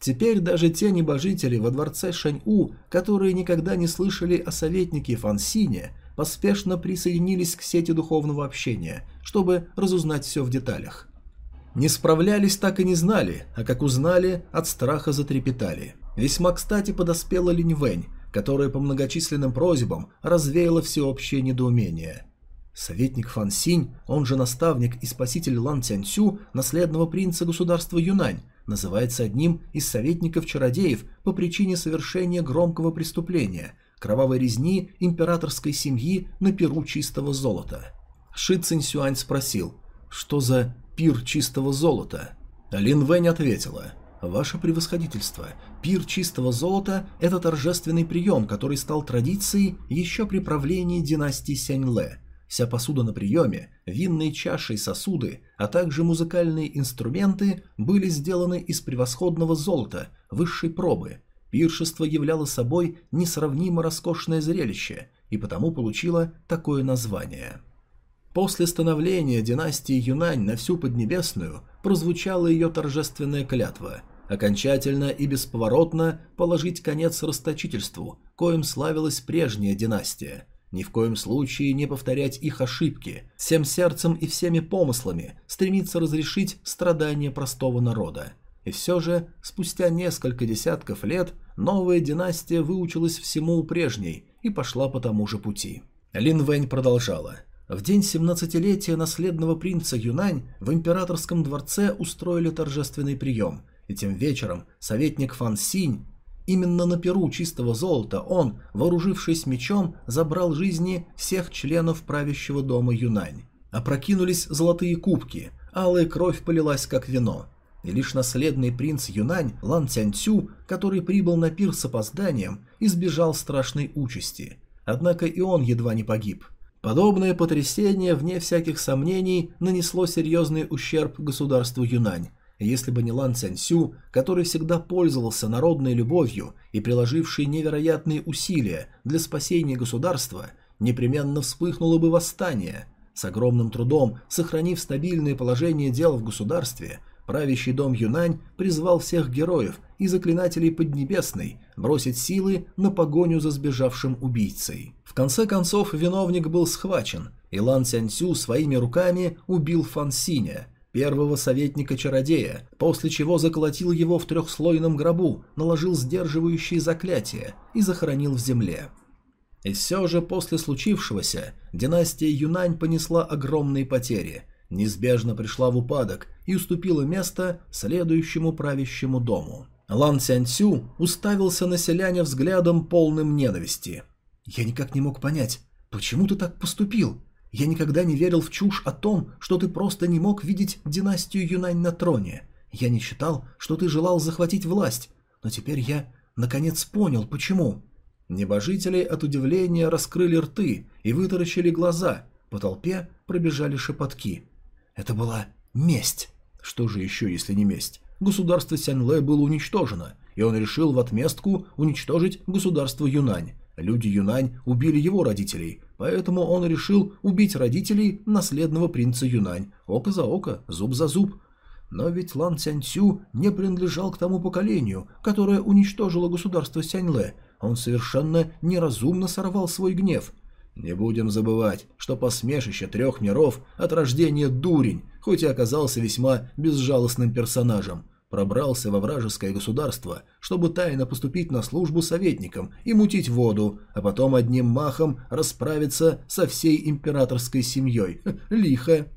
Теперь даже те небожители во дворце Шань-У, которые никогда не слышали о советнике Фансине, поспешно присоединились к сети духовного общения, чтобы разузнать все в деталях. Не справлялись, так и не знали, а как узнали, от страха затрепетали. Весьма кстати подоспела Линь Вэнь, которая по многочисленным просьбам развеяла всеобщее недоумение. Советник Фан Синь, он же наставник и спаситель Лан Цянцю, наследного принца государства Юнань, называется одним из советников-чародеев по причине совершения громкого преступления – кровавой резни императорской семьи на перу чистого золота. Ши Цинсюань спросил, что за пир чистого золота? Лин Вэнь ответила, «Ваше превосходительство, пир чистого золота – это торжественный прием, который стал традицией еще при правлении династии Сяньле – Вся посуда на приеме, винные чаши и сосуды, а также музыкальные инструменты были сделаны из превосходного золота, высшей пробы. Пиршество являло собой несравнимо роскошное зрелище и потому получило такое название. После становления династии Юнань на всю Поднебесную прозвучала ее торжественная клятва – окончательно и бесповоротно положить конец расточительству, коим славилась прежняя династия – ни в коем случае не повторять их ошибки, всем сердцем и всеми помыслами стремиться разрешить страдания простого народа. И все же, спустя несколько десятков лет, новая династия выучилась всему у прежней и пошла по тому же пути. Лин Вэнь продолжала. В день 17-летия наследного принца Юнань в императорском дворце устроили торжественный прием, и тем вечером советник Фан Синь Именно на перу чистого золота он, вооружившись мечом, забрал жизни всех членов правящего дома Юнань. Опрокинулись золотые кубки, алая кровь полилась как вино. И лишь наследный принц Юнань Лан Цянцю, который прибыл на пир с опозданием, избежал страшной участи. Однако и он едва не погиб. Подобное потрясение, вне всяких сомнений, нанесло серьезный ущерб государству Юнань, если бы не Лан Цяньсю, который всегда пользовался народной любовью и приложивший невероятные усилия для спасения государства, непременно вспыхнуло бы восстание. С огромным трудом, сохранив стабильное положение дел в государстве, правящий дом Юнань призвал всех героев и заклинателей Поднебесной бросить силы на погоню за сбежавшим убийцей. В конце концов, виновник был схвачен, и Лан Цяньсю своими руками убил Фан Синя – первого советника-чародея, после чего заколотил его в трехслойном гробу, наложил сдерживающие заклятия и захоронил в земле. И все же после случившегося династия Юнань понесла огромные потери, неизбежно пришла в упадок и уступила место следующему правящему дому. Лан Цянцю уставился на селяня взглядом полным ненависти. «Я никак не мог понять, почему ты так поступил?» Я никогда не верил в чушь о том, что ты просто не мог видеть династию Юнань на троне. Я не считал, что ты желал захватить власть, но теперь я наконец понял, почему». Небожители от удивления раскрыли рты и вытаращили глаза. По толпе пробежали шепотки. Это была месть. Что же еще, если не месть? Государство Сяньлэ было уничтожено, и он решил в отместку уничтожить государство Юнань. Люди Юнань убили его родителей, поэтому он решил убить родителей наследного принца Юнань. Око за око, зуб за зуб. Но ведь Лан Цяньцю не принадлежал к тому поколению, которое уничтожило государство Сяньле. Он совершенно неразумно сорвал свой гнев. Не будем забывать, что посмешище трех миров от рождения дурень, хоть и оказался весьма безжалостным персонажем пробрался во вражеское государство, чтобы тайно поступить на службу советникам и мутить воду, а потом одним махом расправиться со всей императорской семьей. Лихо.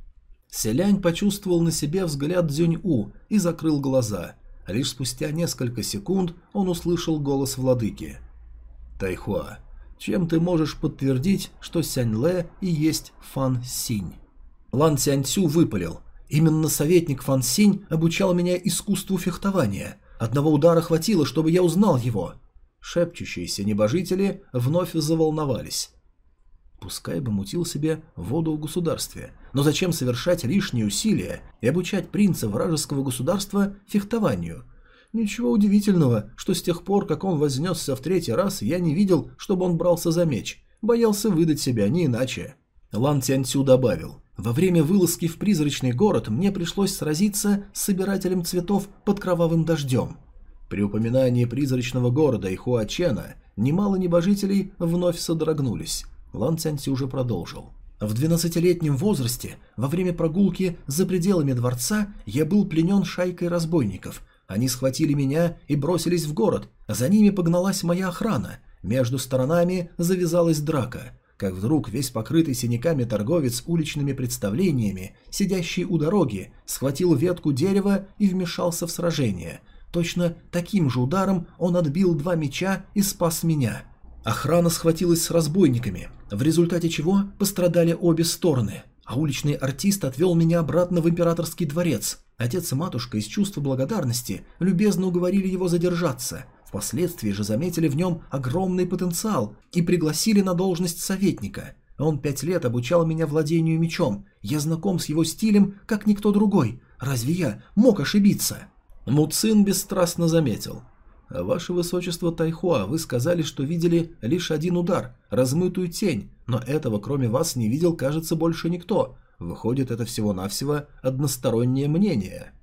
Селянь почувствовал на себе взгляд Дзюнь-У и закрыл глаза. Лишь спустя несколько секунд он услышал голос владыки. «Тайхуа, чем ты можешь подтвердить, что Сянь-Ле и есть Фан Синь?» Лан Цянь-Цю выпалил – Именно советник Фан Синь обучал меня искусству фехтования. Одного удара хватило, чтобы я узнал его. Шепчущиеся небожители вновь заволновались. Пускай бы мутил себе воду в государстве. Но зачем совершать лишние усилия и обучать принца вражеского государства фехтованию? Ничего удивительного, что с тех пор, как он вознесся в третий раз, я не видел, чтобы он брался за меч. Боялся выдать себя, не иначе. Лан Тяньцю добавил. Во время вылазки в призрачный город мне пришлось сразиться с собирателем цветов под кровавым дождем. При упоминании призрачного города и Хуачена немало небожителей вновь содрогнулись. Лан Цянси уже продолжил. В двенадцатилетнем возрасте, во время прогулки за пределами дворца, я был пленен шайкой разбойников. Они схватили меня и бросились в город, за ними погналась моя охрана. Между сторонами завязалась драка. Как вдруг весь покрытый синяками торговец уличными представлениями, сидящий у дороги, схватил ветку дерева и вмешался в сражение. Точно таким же ударом он отбил два меча и спас меня. Охрана схватилась с разбойниками, в результате чего пострадали обе стороны, а уличный артист отвел меня обратно в императорский дворец. Отец и матушка из чувства благодарности любезно уговорили его задержаться. Впоследствии же заметили в нем огромный потенциал и пригласили на должность советника. Он пять лет обучал меня владению мечом. Я знаком с его стилем, как никто другой. Разве я мог ошибиться? Муцин бесстрастно заметил. «Ваше высочество Тайхуа, вы сказали, что видели лишь один удар, размытую тень, но этого кроме вас не видел, кажется, больше никто. Выходит, это всего-навсего одностороннее мнение».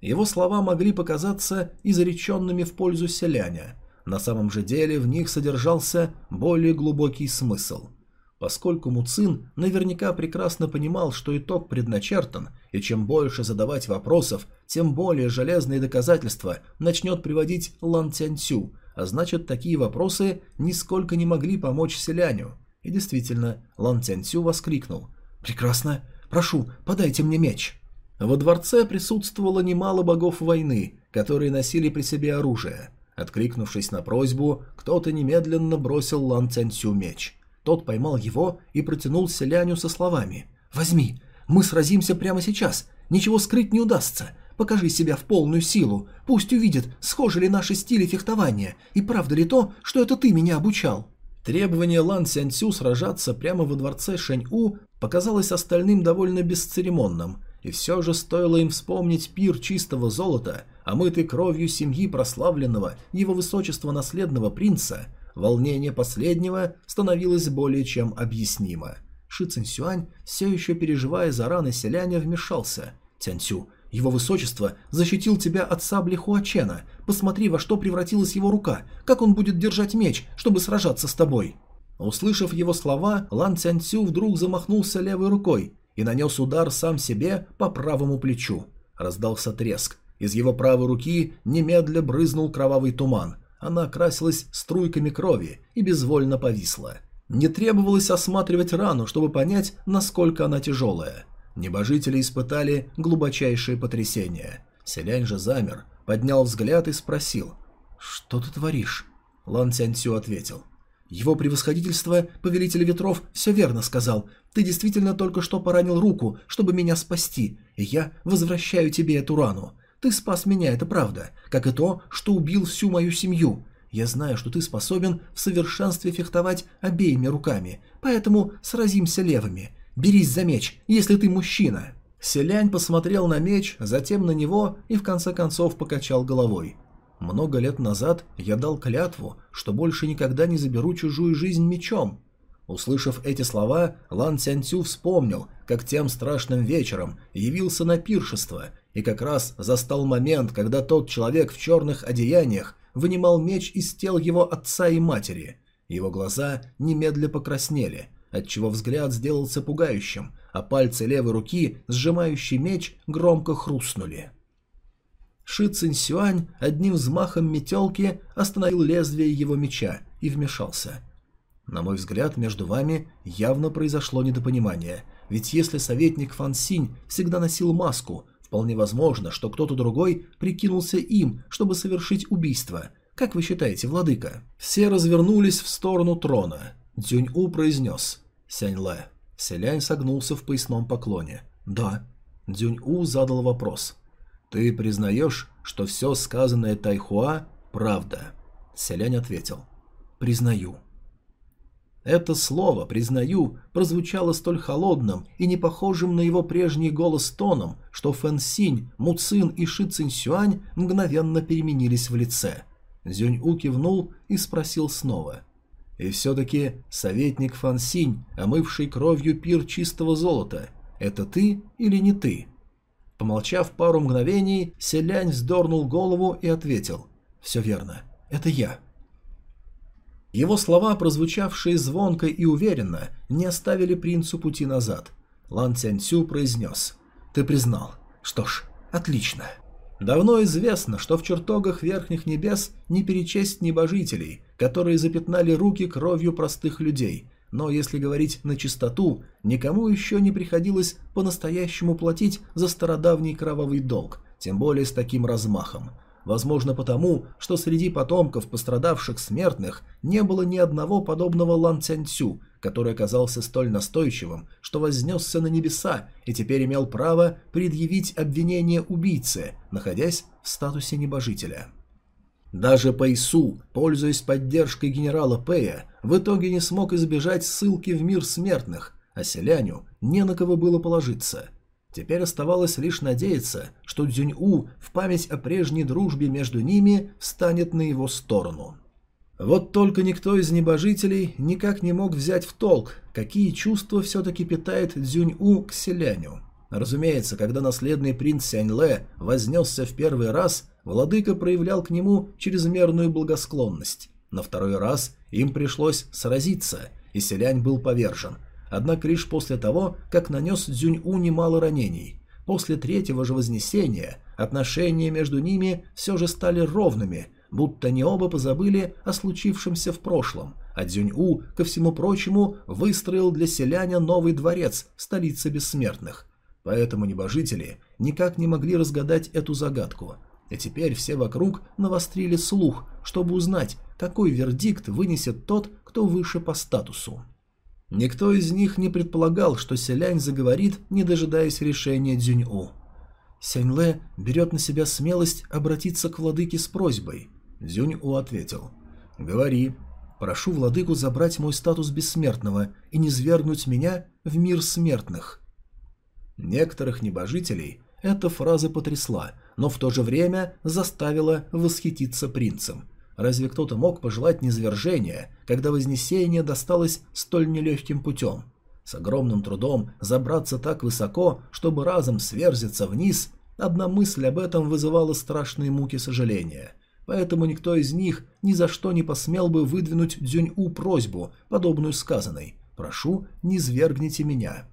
Его слова могли показаться изреченными в пользу селяня. На самом же деле в них содержался более глубокий смысл – поскольку Муцин наверняка прекрасно понимал, что итог предначертан, и чем больше задавать вопросов, тем более железные доказательства начнет приводить Лан Цянцю, а значит такие вопросы нисколько не могли помочь селяню. И действительно, Лан Цянцю воскликнул «Прекрасно! Прошу, подайте мне меч!» Во дворце присутствовало немало богов войны, которые носили при себе оружие. Откликнувшись на просьбу, кто-то немедленно бросил Лан Цянцю меч – тот поймал его и протянул селяню со словами «Возьми, мы сразимся прямо сейчас, ничего скрыть не удастся. Покажи себя в полную силу, пусть увидит, схожи ли наши стили фехтования, и правда ли то, что это ты меня обучал». Требование Лан Сянцю сражаться прямо во дворце Шэнь-У показалось остальным довольно бесцеремонным, и все же стоило им вспомнить пир чистого золота, омытый кровью семьи прославленного его высочества наследного принца, Волнение последнего становилось более чем объяснимо. Ши Цинсюань, все еще переживая за раны селяня, вмешался. «Тяньцю, его высочество защитил тебя от сабли Хуачена. Посмотри, во что превратилась его рука. Как он будет держать меч, чтобы сражаться с тобой?» Услышав его слова, Лан Цяньцю вдруг замахнулся левой рукой и нанес удар сам себе по правому плечу. Раздался треск. Из его правой руки немедля брызнул кровавый туман, она окрасилась струйками крови и безвольно повисла. Не требовалось осматривать рану, чтобы понять, насколько она тяжелая. Небожители испытали глубочайшее потрясение. Селянь же замер, поднял взгляд и спросил. «Что ты творишь?» Лан Цянцю ответил. «Его превосходительство, повелитель ветров, все верно сказал. Ты действительно только что поранил руку, чтобы меня спасти, и я возвращаю тебе эту рану. Ты спас меня, это правда, как и то, что убил всю мою семью. Я знаю, что ты способен в совершенстве фехтовать обеими руками, поэтому сразимся левыми. Берись за меч, если ты мужчина». Селянь посмотрел на меч, затем на него и в конце концов покачал головой. «Много лет назад я дал клятву, что больше никогда не заберу чужую жизнь мечом». Услышав эти слова, Лан Цянцю вспомнил, как тем страшным вечером явился на пиршество и как раз застал момент, когда тот человек в черных одеяниях вынимал меч из тел его отца и матери. Его глаза немедля покраснели, отчего взгляд сделался пугающим, а пальцы левой руки, сжимающие меч, громко хрустнули. Ши Цинсюань одним взмахом метелки остановил лезвие его меча и вмешался. «На мой взгляд, между вами явно произошло недопонимание, ведь если советник Фан Синь всегда носил маску, Вполне возможно, что кто-то другой прикинулся им, чтобы совершить убийство. Как вы считаете, владыка? Все развернулись в сторону трона. Дзюнь-У произнес «Сянь-Лэ». Селянь согнулся в поясном поклоне. «Да». Дзюнь-У задал вопрос. «Ты признаешь, что все сказанное Тайхуа – правда?» Селянь ответил. «Признаю». Это слово, признаю, прозвучало столь холодным и не похожим на его прежний голос тоном, что Фэн Синь, Му Цин и Ши Цинь Сюань мгновенно переменились в лице. Зюнь У кивнул и спросил снова. «И все-таки советник Фан Синь, омывший кровью пир чистого золота, это ты или не ты?» Помолчав пару мгновений, Селянь вздернул голову и ответил. «Все верно, это я». Его слова, прозвучавшие звонко и уверенно, не оставили принцу пути назад. Лан Цяньцю произнес «Ты признал. Что ж, отлично». Давно известно, что в чертогах верхних небес не перечесть небожителей, которые запятнали руки кровью простых людей, но если говорить на чистоту, никому еще не приходилось по-настоящему платить за стародавний кровавый долг, тем более с таким размахом. Возможно потому, что среди потомков пострадавших смертных не было ни одного подобного Лан Цянцю, который оказался столь настойчивым, что вознесся на небеса и теперь имел право предъявить обвинение убийце, находясь в статусе небожителя. Даже Пэйсу, пользуясь поддержкой генерала Пэя, в итоге не смог избежать ссылки в мир смертных, а селяню не на кого было положиться. Теперь оставалось лишь надеяться, что Дзюнь-У в память о прежней дружбе между ними встанет на его сторону. Вот только никто из небожителей никак не мог взять в толк, какие чувства все-таки питает Дзюнь-У к селяню. Разумеется, когда наследный принц Сянь-Ле вознесся в первый раз, владыка проявлял к нему чрезмерную благосклонность. На второй раз им пришлось сразиться, и селянь был повержен. Однако лишь после того, как нанес Дзюнь-У немало ранений. После третьего же вознесения отношения между ними все же стали ровными, будто они оба позабыли о случившемся в прошлом, а Дзюнь-У, ко всему прочему, выстроил для селяня новый дворец в столице бессмертных. Поэтому небожители никак не могли разгадать эту загадку, и теперь все вокруг навострили слух, чтобы узнать, какой вердикт вынесет тот, кто выше по статусу. Никто из них не предполагал, что Селянь заговорит, не дожидаясь решения Дзюнь-У. Сяньле берет на себя смелость обратиться к владыке с просьбой. Дзюнь-У ответил. «Говори. Прошу владыку забрать мой статус бессмертного и не свергнуть меня в мир смертных». Некоторых небожителей эта фраза потрясла – но в то же время заставила восхититься принцем. Разве кто-то мог пожелать низвержения, когда вознесение досталось столь нелегким путем? С огромным трудом забраться так высоко, чтобы разом сверзиться вниз, одна мысль об этом вызывала страшные муки сожаления. Поэтому никто из них ни за что не посмел бы выдвинуть Дзюнь-У просьбу, подобную сказанной «Прошу, не свергните меня».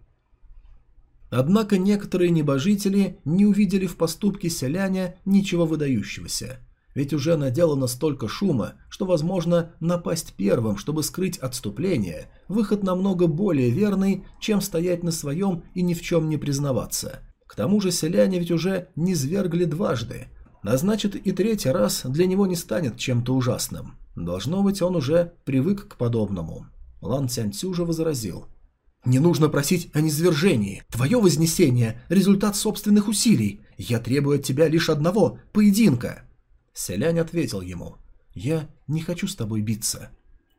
Однако некоторые небожители не увидели в поступке селяня ничего выдающегося. Ведь уже наделано столько шума, что возможно напасть первым, чтобы скрыть отступление, выход намного более верный, чем стоять на своем и ни в чем не признаваться. К тому же селяне ведь уже не свергли дважды, а значит и третий раз для него не станет чем-то ужасным. Должно быть, он уже привык к подобному. Лан Цянцю же возразил – не нужно просить о низвержении. Твое вознесение – результат собственных усилий. Я требую от тебя лишь одного – поединка». Селянь ответил ему. «Я не хочу с тобой биться».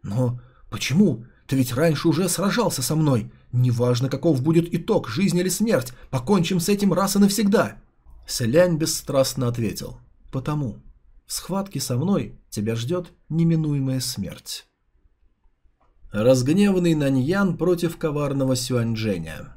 «Но почему? Ты ведь раньше уже сражался со мной. Неважно, каков будет итог, жизнь или смерть, покончим с этим раз и навсегда». Селянь бесстрастно ответил. «Потому. В схватке со мной тебя ждет неминуемая смерть». Разгневанный Наньян против коварного Сюаньчжэня.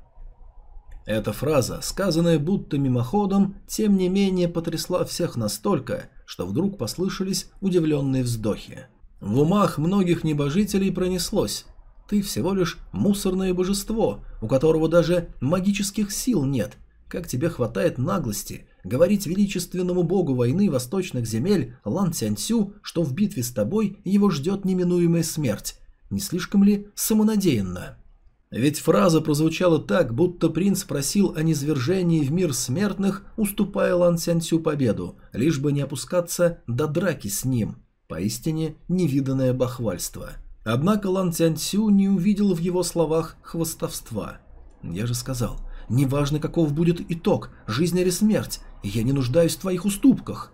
Эта фраза, сказанная будто мимоходом, тем не менее потрясла всех настолько, что вдруг послышались удивленные вздохи. В умах многих небожителей пронеслось. Ты всего лишь мусорное божество, у которого даже магических сил нет. Как тебе хватает наглости говорить величественному богу войны восточных земель Лан Цянцю, что в битве с тобой его ждет неминуемая смерть, не слишком ли самонадеянно? Ведь фраза прозвучала так, будто принц просил о низвержении в мир смертных, уступая Лан Сянцю победу, лишь бы не опускаться до драки с ним. Поистине невиданное бахвальство. Однако Лан Цянцю не увидел в его словах хвостовства. «Я же сказал, неважно каков будет итог, жизнь или смерть, я не нуждаюсь в твоих уступках».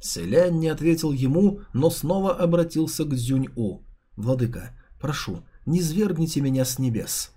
Селянь не ответил ему, но снова обратился к Зюнь-У. «Владыка, Прошу, не свергните меня с небес».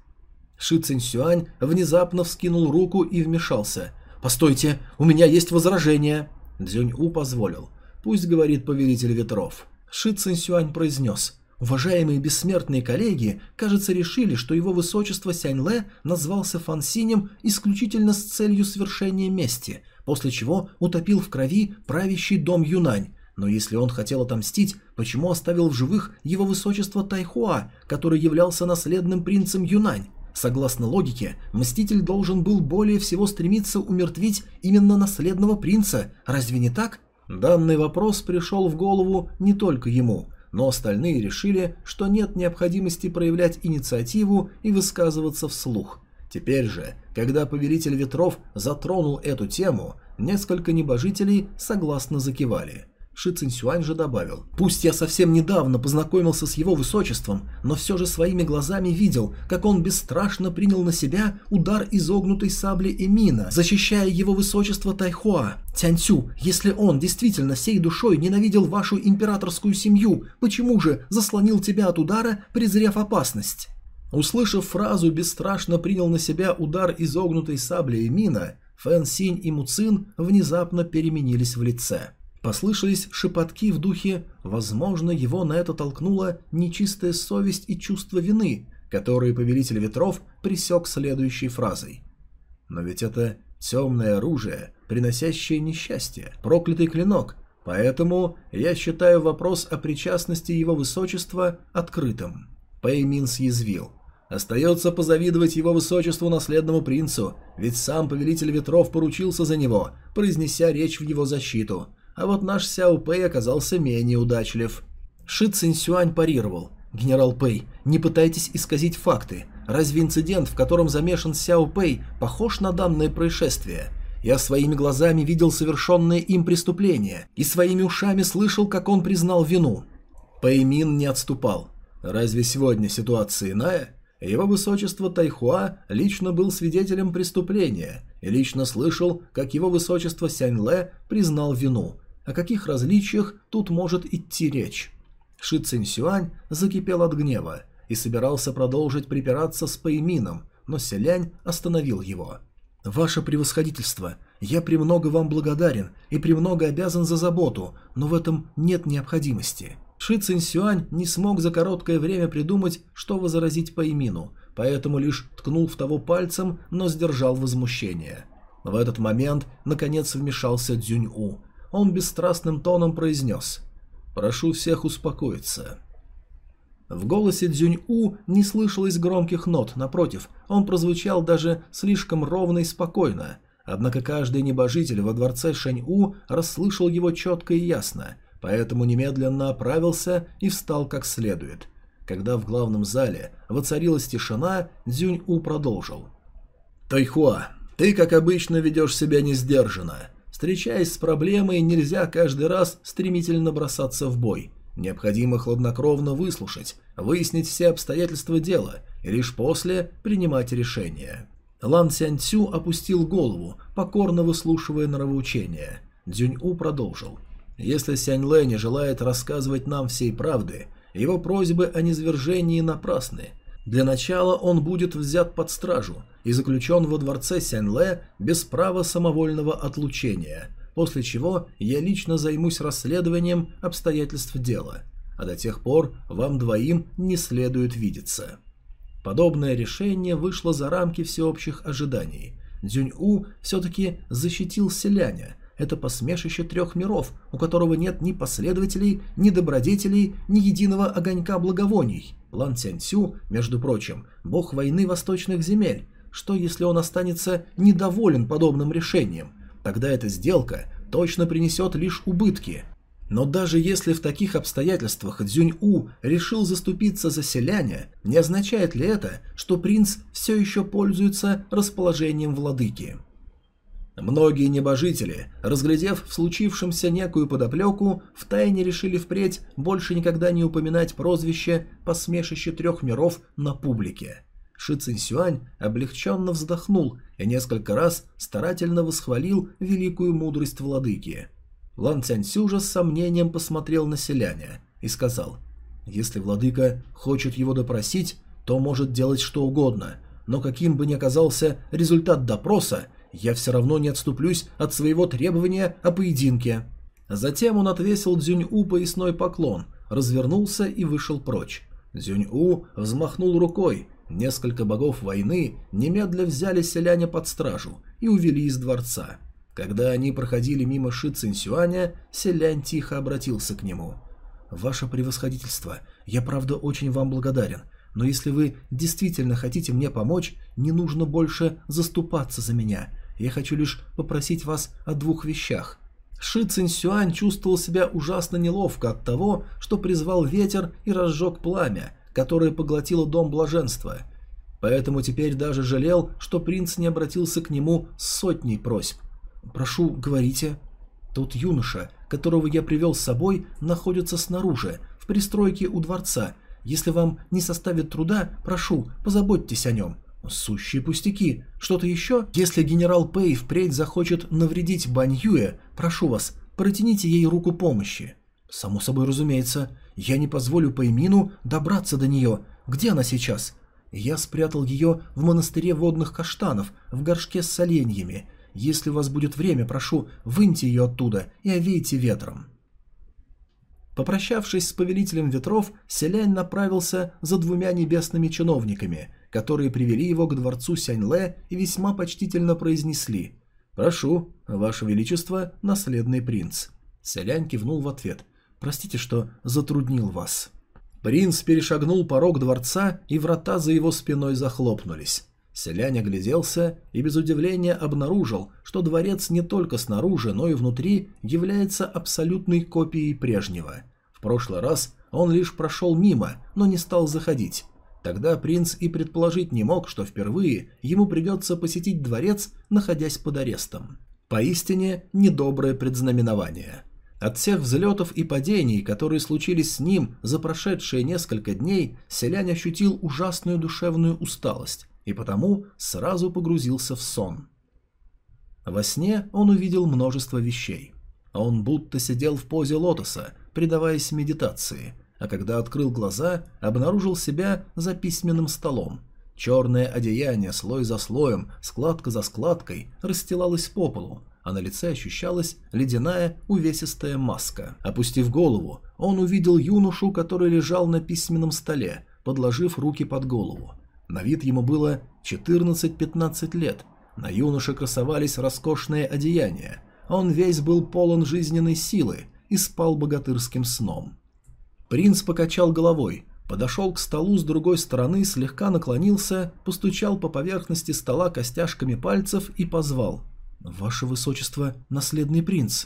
Ши Цинсюань внезапно вскинул руку и вмешался. «Постойте, у меня есть возражение!» Дзюнь-У позволил. «Пусть говорит повелитель ветров». Ши Цинсюань произнес. Уважаемые бессмертные коллеги, кажется, решили, что его высочество Сянь-Ле назвался Фансинем исключительно с целью свершения мести, после чего утопил в крови правящий дом Юнань, но если он хотел отомстить, почему оставил в живых его высочество Тайхуа, который являлся наследным принцем Юнань? Согласно логике, Мститель должен был более всего стремиться умертвить именно наследного принца, разве не так? Данный вопрос пришел в голову не только ему. но остальные решили, что нет необходимости проявлять инициативу и высказываться вслух. Теперь же, когда повелитель ветров затронул эту тему, несколько небожителей согласно закивали. Ши Цинсюань же добавил, «Пусть я совсем недавно познакомился с его высочеством, но все же своими глазами видел, как он бесстрашно принял на себя удар изогнутой сабли Эмина, защищая его высочество Тайхуа. Тяньцю, если он действительно всей душой ненавидел вашу императорскую семью, почему же заслонил тебя от удара, презрев опасность?» Услышав фразу «бесстрашно принял на себя удар изогнутой сабли Эмина», Фэн Синь и Муцин внезапно переменились в лице. Послышались шепотки в духе «возможно, его на это толкнула нечистая совесть и чувство вины», которые Повелитель Ветров присек следующей фразой. «Но ведь это темное оружие, приносящее несчастье, проклятый клинок, поэтому я считаю вопрос о причастности его высочества открытым». Пэймин съязвил. Остается позавидовать его высочеству наследному принцу, ведь сам повелитель ветров поручился за него, произнеся речь в его защиту а вот наш Сяо Пэй оказался менее удачлив. Ши Цинсюань парировал. «Генерал Пэй, не пытайтесь исказить факты. Разве инцидент, в котором замешан Сяо Пэй, похож на данное происшествие? Я своими глазами видел совершенное им преступление и своими ушами слышал, как он признал вину». Пэй Мин не отступал. «Разве сегодня ситуация иная?» Его высочество Тайхуа лично был свидетелем преступления и лично слышал, как его высочество Сяньле признал вину, о каких различиях тут может идти речь? Ши Цинь закипел от гнева и собирался продолжить припираться с Пэймином, но Селянь остановил его. «Ваше превосходительство, я премного вам благодарен и премного обязан за заботу, но в этом нет необходимости». Ши Цинь не смог за короткое время придумать, что возразить Пэймину, поэтому лишь ткнул в того пальцем, но сдержал возмущение. В этот момент, наконец, вмешался Дзюнь-У, он бесстрастным тоном произнес «Прошу всех успокоиться». В голосе Дзюнь-У не слышалось громких нот, напротив, он прозвучал даже слишком ровно и спокойно, однако каждый небожитель во дворце Шэнь-У расслышал его четко и ясно, поэтому немедленно оправился и встал как следует. Когда в главном зале воцарилась тишина, Дзюнь-У продолжил. «Тайхуа, ты, как обычно, ведешь себя несдержанно. Встречаясь с проблемой, нельзя каждый раз стремительно бросаться в бой. Необходимо хладнокровно выслушать, выяснить все обстоятельства дела и лишь после принимать решение. Лан Цянцю опустил голову, покорно выслушивая нравоучения. Дзюнь-У продолжил. «Если Сянь Лэ не желает рассказывать нам всей правды, его просьбы о низвержении напрасны. Для начала он будет взят под стражу и заключен во дворце Сяньле без права самовольного отлучения, после чего я лично займусь расследованием обстоятельств дела, а до тех пор вам двоим не следует видеться. Подобное решение вышло за рамки всеобщих ожиданий. Дзюнь-У все-таки защитил селяня, это посмешище трех миров, у которого нет ни последователей, ни добродетелей, ни единого огонька благовоний. Лан Цяньцю, между прочим, бог войны восточных земель. Что, если он останется недоволен подобным решением? Тогда эта сделка точно принесет лишь убытки. Но даже если в таких обстоятельствах Цзюнь-У решил заступиться за селяня, не означает ли это, что принц все еще пользуется расположением владыки? Многие небожители, разглядев в случившемся некую подоплеку, втайне решили впредь больше никогда не упоминать прозвище «посмешище трех миров» на публике. Ши Цинсюань облегченно вздохнул и несколько раз старательно восхвалил великую мудрость владыки. Лан Цяньсю же с сомнением посмотрел на селяня и сказал, «Если владыка хочет его допросить, то может делать что угодно, но каким бы ни оказался результат допроса, я все равно не отступлюсь от своего требования о поединке». Затем он отвесил Дзюнь-У поясной поклон, развернулся и вышел прочь. Дзюнь-У взмахнул рукой. Несколько богов войны немедля взяли селяне под стражу и увели из дворца. Когда они проходили мимо Ши Цинсюаня, селянь тихо обратился к нему. «Ваше превосходительство, я правда очень вам благодарен. Но если вы действительно хотите мне помочь, не нужно больше заступаться за меня. Я хочу лишь попросить вас о двух вещах. Ши Цинсюань чувствовал себя ужасно неловко от того, что призвал ветер и разжег пламя, которое поглотило дом блаженства. Поэтому теперь даже жалел, что принц не обратился к нему с сотней просьб. «Прошу, говорите». Тот юноша, которого я привел с собой, находится снаружи, в пристройке у дворца. Если вам не составит труда, прошу, позаботьтесь о нем. Сущие пустяки. Что-то еще? Если генерал Пэй впредь захочет навредить Бань Юэ, прошу вас, протяните ей руку помощи. Само собой разумеется. Я не позволю Пэймину добраться до нее. Где она сейчас? Я спрятал ее в монастыре водных каштанов, в горшке с соленьями. Если у вас будет время, прошу, выньте ее оттуда и овейте ветром. Попрощавшись с повелителем ветров, селянь направился за двумя небесными чиновниками, которые привели его к дворцу Сяньле и весьма почтительно произнесли «Прошу, ваше величество, наследный принц». Селянь кивнул в ответ «Простите, что затруднил вас». Принц перешагнул порог дворца, и врата за его спиной захлопнулись. Селянь огляделся и без удивления обнаружил, что дворец не только снаружи, но и внутри является абсолютной копией прежнего. В прошлый раз он лишь прошел мимо, но не стал заходить. Тогда принц и предположить не мог, что впервые ему придется посетить дворец, находясь под арестом. Поистине недоброе предзнаменование. От всех взлетов и падений, которые случились с ним за прошедшие несколько дней, селянь ощутил ужасную душевную усталость и потому сразу погрузился в сон. Во сне он увидел множество вещей. Он будто сидел в позе лотоса, предаваясь медитации, а когда открыл глаза, обнаружил себя за письменным столом. Черное одеяние слой за слоем, складка за складкой расстилалось по полу, а на лице ощущалась ледяная увесистая маска. Опустив голову, он увидел юношу, который лежал на письменном столе, подложив руки под голову. На вид ему было 14-15 лет, на юноше красовались роскошные одеяния, он весь был полон жизненной силы и спал богатырским сном. Принц покачал головой, подошел к столу с другой стороны, слегка наклонился, постучал по поверхности стола костяшками пальцев и позвал «Ваше Высочество, наследный принц».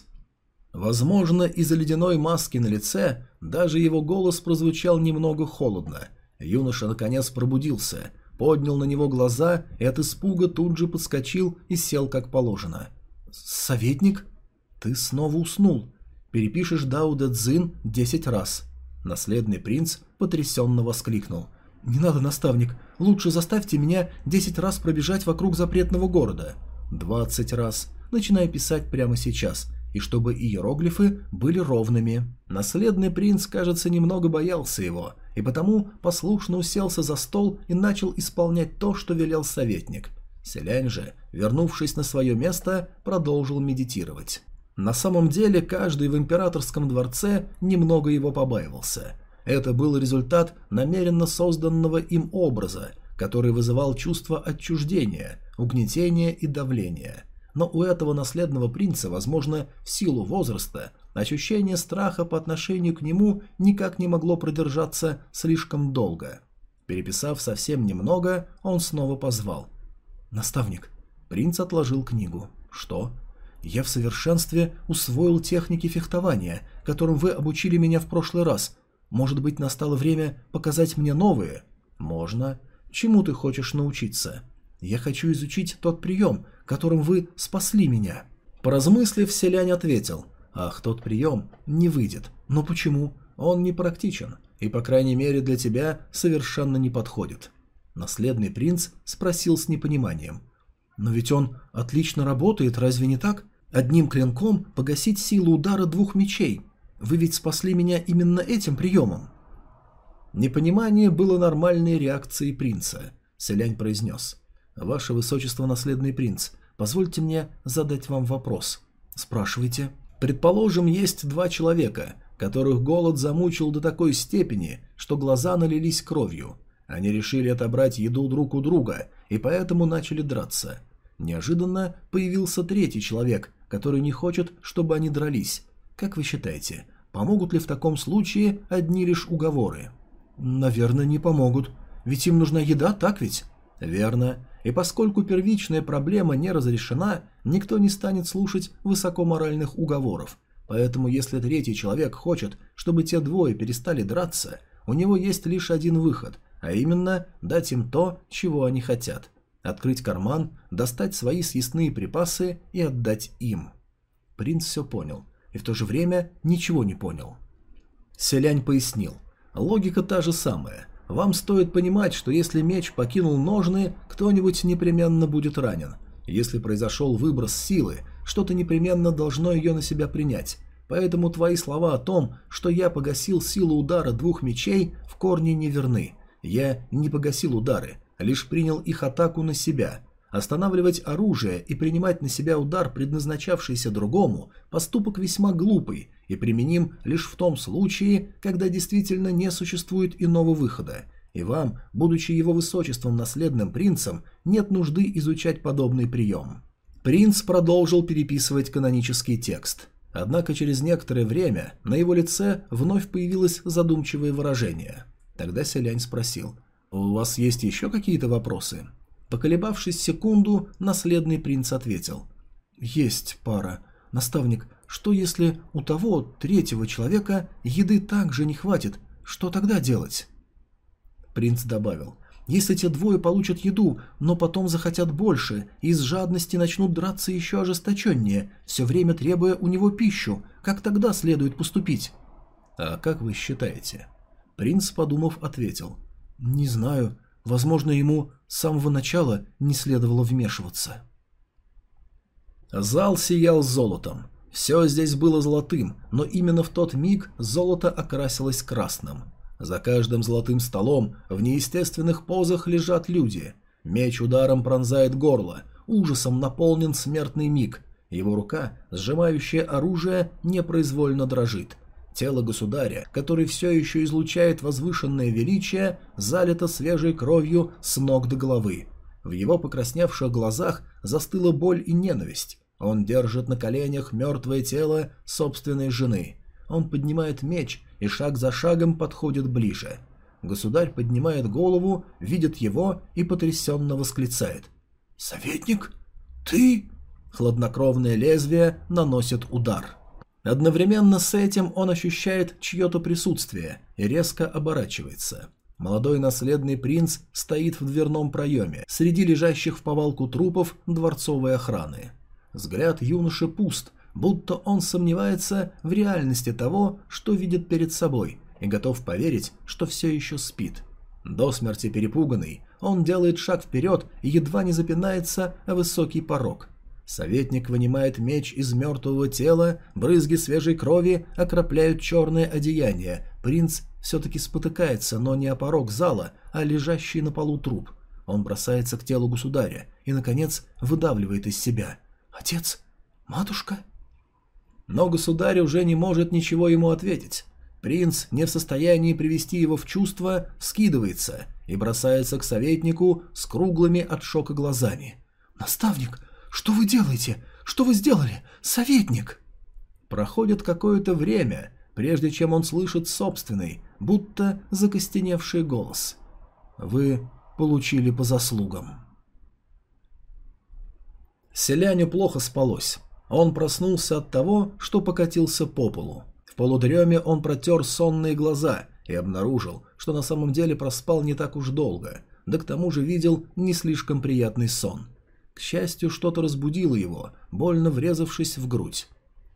Возможно, из-за ледяной маски на лице даже его голос прозвучал немного холодно. Юноша наконец пробудился, поднял на него глаза и от испуга тут же подскочил и сел как положено. «Советник? Ты снова уснул. Перепишешь Дао Дэ Цзин десять раз». Наследный принц потрясенно воскликнул. «Не надо, наставник. Лучше заставьте меня десять раз пробежать вокруг запретного города. Двадцать раз. Начинаю писать прямо сейчас. И чтобы иероглифы были ровными». Наследный принц, кажется, немного боялся его, и потому послушно уселся за стол и начал исполнять то, что велел советник. Селянь же, вернувшись на свое место, продолжил медитировать. На самом деле, каждый в императорском дворце немного его побаивался. Это был результат намеренно созданного им образа, который вызывал чувство отчуждения, угнетения и давления. Но у этого наследного принца, возможно, в силу возраста, ощущение страха по отношению к нему никак не могло продержаться слишком долго. Переписав совсем немного, он снова позвал. «Наставник». Принц отложил книгу. «Что?» Я в совершенстве усвоил техники фехтования, которым вы обучили меня в прошлый раз. Может быть, настало время показать мне новые? Можно. Чему ты хочешь научиться? Я хочу изучить тот прием, которым вы спасли меня. Поразмыслив, селянь ответил. Ах, тот прием не выйдет. Но почему? Он не практичен, и, по крайней мере, для тебя совершенно не подходит. Наследный принц спросил с непониманием. «Но ведь он отлично работает, разве не так? Одним клинком погасить силу удара двух мечей. Вы ведь спасли меня именно этим приемом. Непонимание было нормальной реакцией принца. Селянь произнес. «Ваше высочество, наследный принц, позвольте мне задать вам вопрос». «Спрашивайте». «Предположим, есть два человека, которых голод замучил до такой степени, что глаза налились кровью. Они решили отобрать еду друг у друга, и поэтому начали драться. Неожиданно появился третий человек, который не хочет, чтобы они дрались. Как вы считаете, помогут ли в таком случае одни лишь уговоры? Наверное, не помогут. Ведь им нужна еда, так ведь? Верно. И поскольку первичная проблема не разрешена, никто не станет слушать высокоморальных уговоров. Поэтому если третий человек хочет, чтобы те двое перестали драться, у него есть лишь один выход, а именно дать им то, чего они хотят. Открыть карман, достать свои съестные припасы и отдать им. Принц все понял, и в то же время ничего не понял. Селянь пояснил. Логика та же самая. Вам стоит понимать, что если меч покинул ножны, кто-нибудь непременно будет ранен. Если произошел выброс силы, что-то непременно должно ее на себя принять. Поэтому твои слова о том, что я погасил силу удара двух мечей, в корне не верны. Я не погасил удары, лишь принял их атаку на себя. Останавливать оружие и принимать на себя удар, предназначавшийся другому, поступок весьма глупый и применим лишь в том случае, когда действительно не существует иного выхода, и вам, будучи его высочеством наследным принцем, нет нужды изучать подобный прием. Принц продолжил переписывать канонический текст. Однако через некоторое время на его лице вновь появилось задумчивое выражение. Тогда Селянь спросил, «У вас есть еще какие-то вопросы?» Поколебавшись секунду, наследный принц ответил, «Есть пара. Наставник, что если у того третьего человека еды также не хватит? Что тогда делать?» Принц добавил, «Если те двое получат еду, но потом захотят больше и из жадности начнут драться еще ожесточеннее, все время требуя у него пищу, как тогда следует поступить?» «А как вы считаете?» Принц, подумав, ответил, «Не знаю. Возможно, ему с самого начала не следовало вмешиваться». Зал сиял золотом. Все здесь было золотым, но именно в тот миг золото окрасилось красным. За каждым золотым столом в неестественных позах лежат люди. Меч ударом пронзает горло, ужасом наполнен смертный миг. Его рука, сжимающая оружие, непроизвольно дрожит. Тело государя, который все еще излучает возвышенное величие, залито свежей кровью с ног до головы. В его покрасневших глазах застыла боль и ненависть. Он держит на коленях мертвое тело собственной жены. Он поднимает меч и шаг за шагом подходит ближе. Государь поднимает голову, видит его и потрясенно восклицает. «Советник? Ты?» Хладнокровное лезвие наносит удар. Одновременно с этим он ощущает чье-то присутствие и резко оборачивается. Молодой наследный принц стоит в дверном проеме, среди лежащих в повалку трупов дворцовой охраны. Взгляд юноши пуст, будто он сомневается в реальности того, что видит перед собой, и готов поверить, что все еще спит. До смерти перепуганный, он делает шаг вперед и едва не запинается о высокий порог. Советник вынимает меч из мертвого тела, брызги свежей крови окропляют черное одеяние. Принц все-таки спотыкается, но не о порог зала, а лежащий на полу труп. Он бросается к телу государя и, наконец, выдавливает из себя. «Отец? Матушка?» Но государь уже не может ничего ему ответить. Принц, не в состоянии привести его в чувство, скидывается и бросается к советнику с круглыми от шока глазами. «Наставник, что вы делаете? Что вы сделали? Советник!» Проходит какое-то время, прежде чем он слышит собственный, будто закостеневший голос. «Вы получили по заслугам». Селяню плохо спалось. Он проснулся от того, что покатился по полу. В полудреме он протер сонные глаза и обнаружил, что на самом деле проспал не так уж долго, да к тому же видел не слишком приятный сон. К счастью, что-то разбудило его, больно врезавшись в грудь.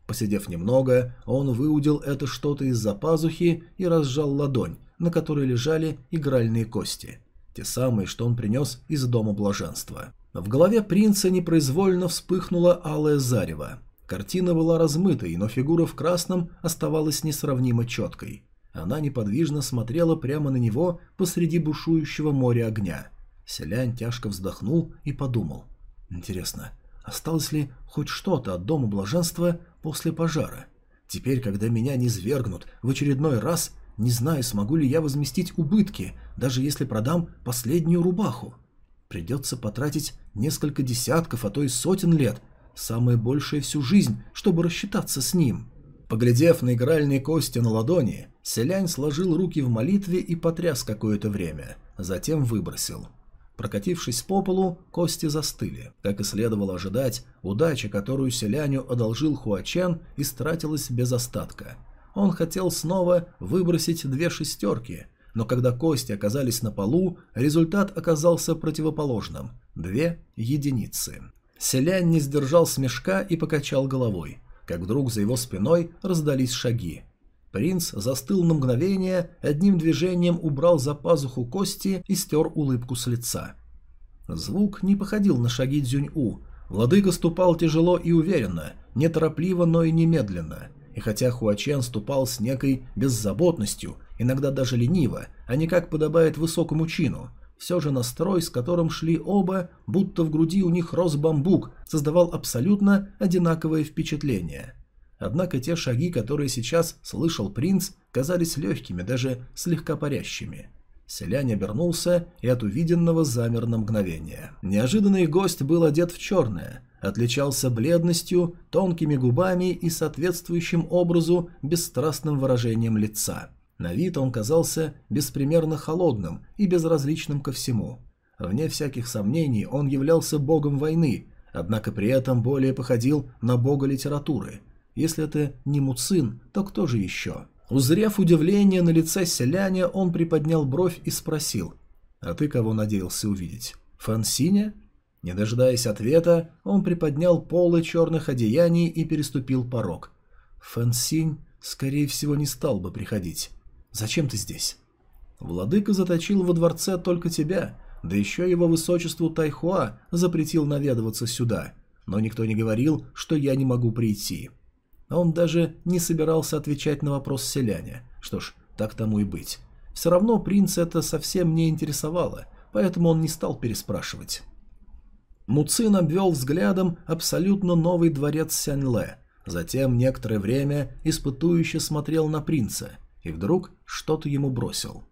Посидев немного, он выудил это что-то из-за пазухи и разжал ладонь, на которой лежали игральные кости. Те самые, что он принес из дома блаженства. В голове принца непроизвольно вспыхнуло алое зарево. Картина была размытой, но фигура в красном оставалась несравнимо четкой. Она неподвижно смотрела прямо на него посреди бушующего моря огня. Селянь тяжко вздохнул и подумал. Интересно, осталось ли хоть что-то от Дома Блаженства после пожара? Теперь, когда меня не свергнут в очередной раз, не знаю, смогу ли я возместить убытки, даже если продам последнюю рубаху. Придется потратить несколько десятков, а то и сотен лет, самое большее всю жизнь, чтобы рассчитаться с ним. Поглядев на игральные кости на ладони, селянь сложил руки в молитве и потряс какое-то время, затем выбросил. Прокатившись по полу, кости застыли. Как и следовало ожидать, удача, которую селяню одолжил Хуачен, истратилась без остатка. Он хотел снова выбросить две шестерки, но когда кости оказались на полу, результат оказался противоположным – две единицы. Селянь не сдержал смешка и покачал головой, как вдруг за его спиной раздались шаги. Принц застыл на мгновение, одним движением убрал за пазуху кости и стер улыбку с лица. Звук не походил на шаги Дзюнь-У. Владыка ступал тяжело и уверенно, неторопливо, но и немедленно. И хотя Хуачен ступал с некой беззаботностью, иногда даже лениво, а не как подобает высокому чину, все же настрой, с которым шли оба, будто в груди у них рос бамбук, создавал абсолютно одинаковое впечатление. Однако те шаги, которые сейчас слышал принц, казались легкими, даже слегка парящими. Селянь обернулся и от увиденного замер на мгновение. Неожиданный гость был одет в черное, отличался бледностью, тонкими губами и соответствующим образу бесстрастным выражением лица. На вид он казался беспримерно холодным и безразличным ко всему. Вне всяких сомнений он являлся богом войны, однако при этом более походил на бога литературы – если это не Муцин, то кто же еще? Узрев удивление на лице селяня, он приподнял бровь и спросил. «А ты кого надеялся увидеть? Фансиня?» Не дожидаясь ответа, он приподнял полы черных одеяний и переступил порог. Фансинь, скорее всего, не стал бы приходить. «Зачем ты здесь?» «Владыка заточил во дворце только тебя, да еще его высочеству Тайхуа запретил наведываться сюда, но никто не говорил, что я не могу прийти». А он даже не собирался отвечать на вопрос селяня. Что ж, так тому и быть. Все равно принца это совсем не интересовало, поэтому он не стал переспрашивать. Муцин обвел взглядом абсолютно новый дворец Сяньле, затем некоторое время испытующе смотрел на принца и вдруг что-то ему бросил.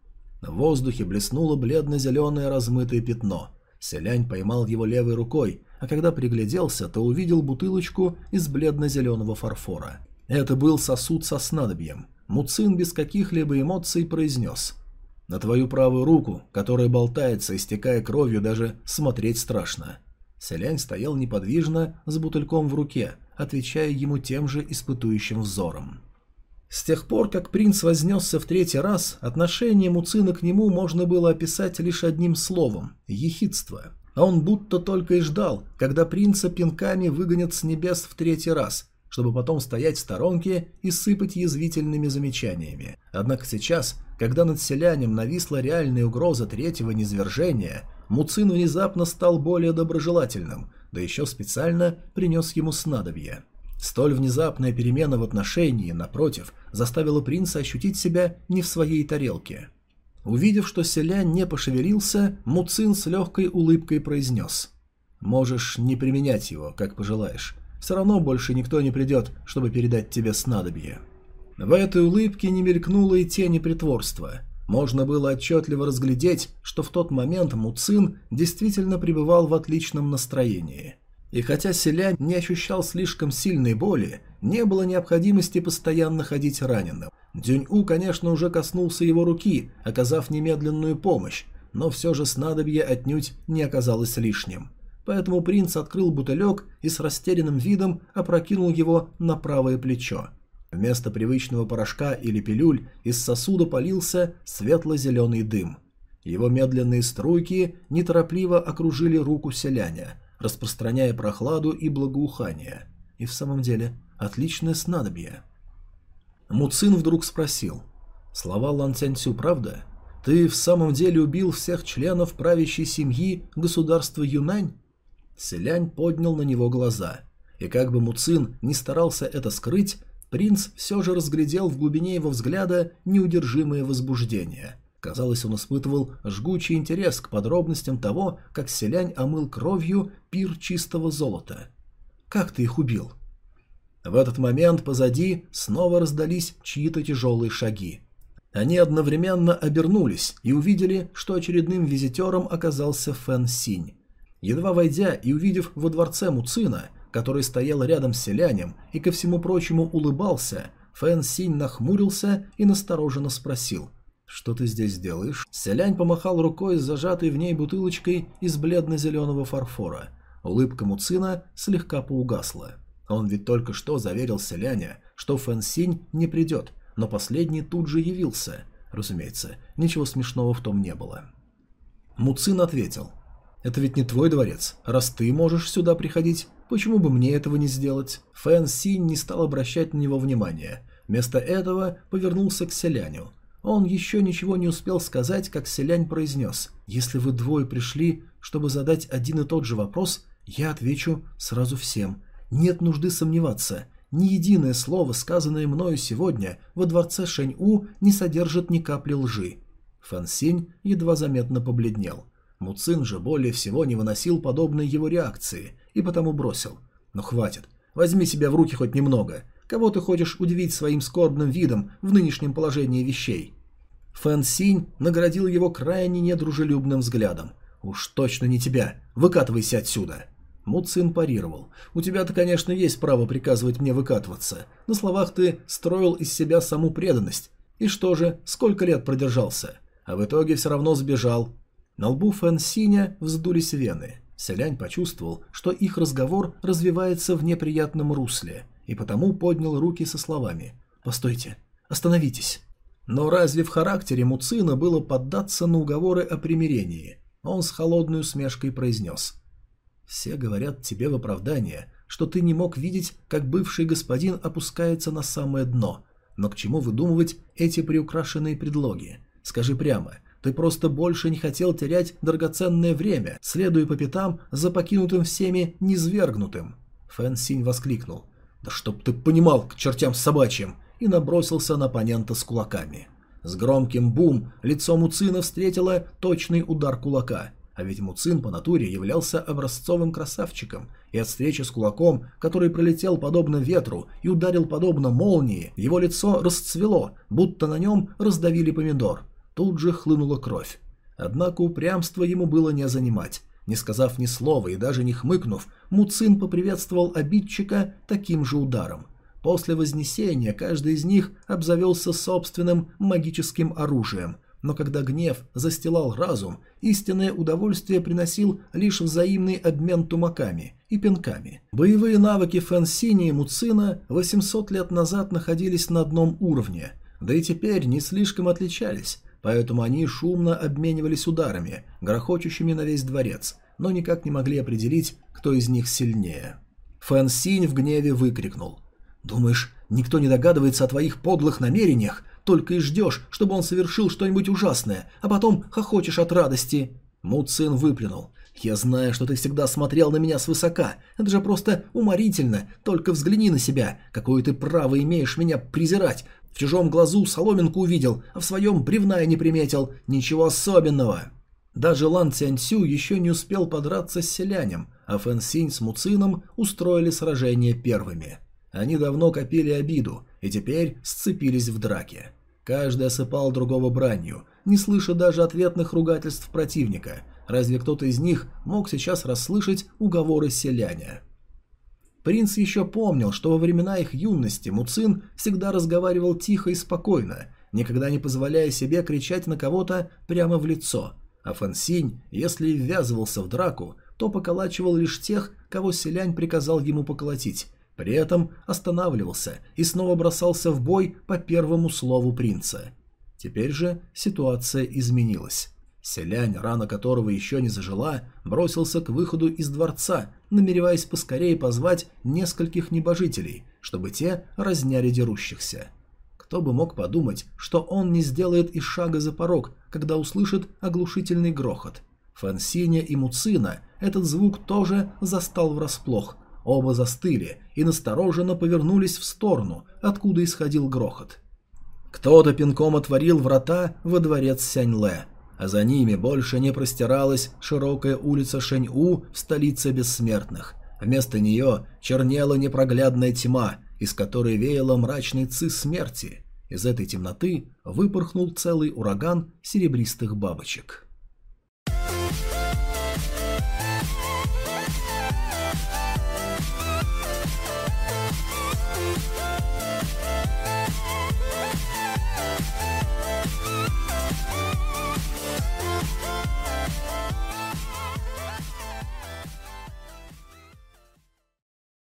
В воздухе блеснуло бледно-зеленое размытое пятно. Селянь поймал его левой рукой, а когда пригляделся, то увидел бутылочку из бледно-зеленого фарфора. Это был сосуд со снадобьем. Муцин без каких-либо эмоций произнес. «На твою правую руку, которая болтается, истекая кровью, даже смотреть страшно». Селянь стоял неподвижно с бутыльком в руке, отвечая ему тем же испытующим взором. С тех пор, как принц вознесся в третий раз, отношение Муцина к нему можно было описать лишь одним словом – ехидство а он будто только и ждал, когда принца пинками выгонят с небес в третий раз, чтобы потом стоять в сторонке и сыпать язвительными замечаниями. Однако сейчас, когда над селянем нависла реальная угроза третьего низвержения, Муцин внезапно стал более доброжелательным, да еще специально принес ему снадобье. Столь внезапная перемена в отношении, напротив, заставила принца ощутить себя не в своей тарелке – Увидев, что селянь не пошевелился, Муцин с легкой улыбкой произнес. «Можешь не применять его, как пожелаешь. Все равно больше никто не придет, чтобы передать тебе снадобье». В этой улыбке не мелькнуло и тени притворства. Можно было отчетливо разглядеть, что в тот момент Муцин действительно пребывал в отличном настроении. И хотя селянь не ощущал слишком сильной боли, не было необходимости постоянно ходить раненым. Дюнь-У, конечно, уже коснулся его руки, оказав немедленную помощь, но все же снадобье отнюдь не оказалось лишним. Поэтому принц открыл бутылек и с растерянным видом опрокинул его на правое плечо. Вместо привычного порошка или пилюль из сосуда полился светло-зеленый дым. Его медленные струйки неторопливо окружили руку селяня, распространяя прохладу и благоухание. И в самом деле отличное снадобье. Муцин вдруг спросил. «Слова Лан Цянцю правда? Ты в самом деле убил всех членов правящей семьи государства Юнань?» Селянь поднял на него глаза. И как бы Муцин не старался это скрыть, принц все же разглядел в глубине его взгляда неудержимое возбуждение. Казалось, он испытывал жгучий интерес к подробностям того, как селянь омыл кровью пир чистого золота. «Как ты их убил?» В этот момент позади снова раздались чьи-то тяжелые шаги. Они одновременно обернулись и увидели, что очередным визитером оказался Фэн Синь. Едва войдя и увидев во дворце Муцина, который стоял рядом с селянем и ко всему прочему улыбался, Фэн Синь нахмурился и настороженно спросил «Что ты здесь делаешь?» Селянь помахал рукой с зажатой в ней бутылочкой из бледно-зеленого фарфора. Улыбка Муцина слегка поугасла. Он ведь только что заверил Селяня, что Фэн Синь не придет, но последний тут же явился. Разумеется, ничего смешного в том не было. Муцин ответил. «Это ведь не твой дворец. Раз ты можешь сюда приходить, почему бы мне этого не сделать?» Фэн Синь не стал обращать на него внимания. Вместо этого повернулся к селяню. Он еще ничего не успел сказать, как селянь произнес. «Если вы двое пришли, чтобы задать один и тот же вопрос, я отвечу сразу всем. Нет нужды сомневаться. Ни единое слово, сказанное мною сегодня во дворце Шэнь-У, не содержит ни капли лжи». Фан Синь едва заметно побледнел. Муцин же более всего не выносил подобной его реакции и потому бросил. «Ну хватит, возьми себя в руки хоть немного. Кого ты хочешь удивить своим скорбным видом в нынешнем положении вещей?» Фэн Синь наградил его крайне недружелюбным взглядом. «Уж точно не тебя. Выкатывайся отсюда!» Муцин парировал. «У тебя-то, конечно, есть право приказывать мне выкатываться. На словах ты строил из себя саму преданность. И что же, сколько лет продержался? А в итоге все равно сбежал». На лбу Фэн Синя вздулись вены. Селянь почувствовал, что их разговор развивается в неприятном русле, и потому поднял руки со словами «Постойте, остановитесь». Но разве в характере Муцина было поддаться на уговоры о примирении? Он с холодной усмешкой произнес. «Все говорят тебе в оправдание, что ты не мог видеть, как бывший господин опускается на самое дно. Но к чему выдумывать эти приукрашенные предлоги? Скажи прямо, ты просто больше не хотел терять драгоценное время, следуя по пятам за покинутым всеми низвергнутым?» Фэн Синь воскликнул. «Да чтоб ты понимал, к чертям собачьим!» И набросился на оппонента с кулаками. С громким бум лицо Муцина встретило точный удар кулака, а ведь Муцин по натуре являлся образцовым красавчиком, и от встречи с кулаком, который пролетел подобно ветру и ударил подобно молнии, его лицо расцвело, будто на нем раздавили помидор. Тут же хлынула кровь. Однако упрямство ему было не занимать. Не сказав ни слова и даже не хмыкнув, Муцин поприветствовал обидчика таким же ударом – После Вознесения каждый из них обзавелся собственным магическим оружием, но когда гнев застилал разум, истинное удовольствие приносил лишь взаимный обмен тумаками и пинками. Боевые навыки Фансини и Муцина 800 лет назад находились на одном уровне, да и теперь не слишком отличались, поэтому они шумно обменивались ударами, грохочущими на весь дворец, но никак не могли определить, кто из них сильнее. Фэн Синь в гневе выкрикнул. Думаешь, никто не догадывается о твоих подлых намерениях, только и ждешь, чтобы он совершил что-нибудь ужасное, а потом хохочешь от радости?» Муцин выплюнул. «Я знаю, что ты всегда смотрел на меня свысока. Это же просто уморительно. Только взгляни на себя. Какое ты право имеешь меня презирать. В чужом глазу соломинку увидел, а в своем бревна не приметил. Ничего особенного». Даже Лан Цянцю еще не успел подраться с селянем, а Фэн Синь с Муцином устроили сражение первыми. Они давно копили обиду и теперь сцепились в драке. Каждый осыпал другого бранью, не слыша даже ответных ругательств противника. Разве кто-то из них мог сейчас расслышать уговоры селяня? Принц еще помнил, что во времена их юности Муцин всегда разговаривал тихо и спокойно, никогда не позволяя себе кричать на кого-то прямо в лицо. А Фансинь, если и ввязывался в драку, то поколачивал лишь тех, кого селянь приказал ему поколотить, при этом останавливался и снова бросался в бой по первому слову принца. Теперь же ситуация изменилась. Селянь, рана которого еще не зажила, бросился к выходу из дворца, намереваясь поскорее позвать нескольких небожителей, чтобы те разняли дерущихся. Кто бы мог подумать, что он не сделает и шага за порог, когда услышит оглушительный грохот. Фансиня и Муцина этот звук тоже застал врасплох, Оба застыли и настороженно повернулись в сторону, откуда исходил грохот. Кто-то пинком отворил врата во дворец Сяньле, а за ними больше не простиралась широкая улица Шэнь-У в столице бессмертных. Вместо нее чернела непроглядная тьма, из которой веяло мрачный ци смерти. Из этой темноты выпорхнул целый ураган серебристых бабочек.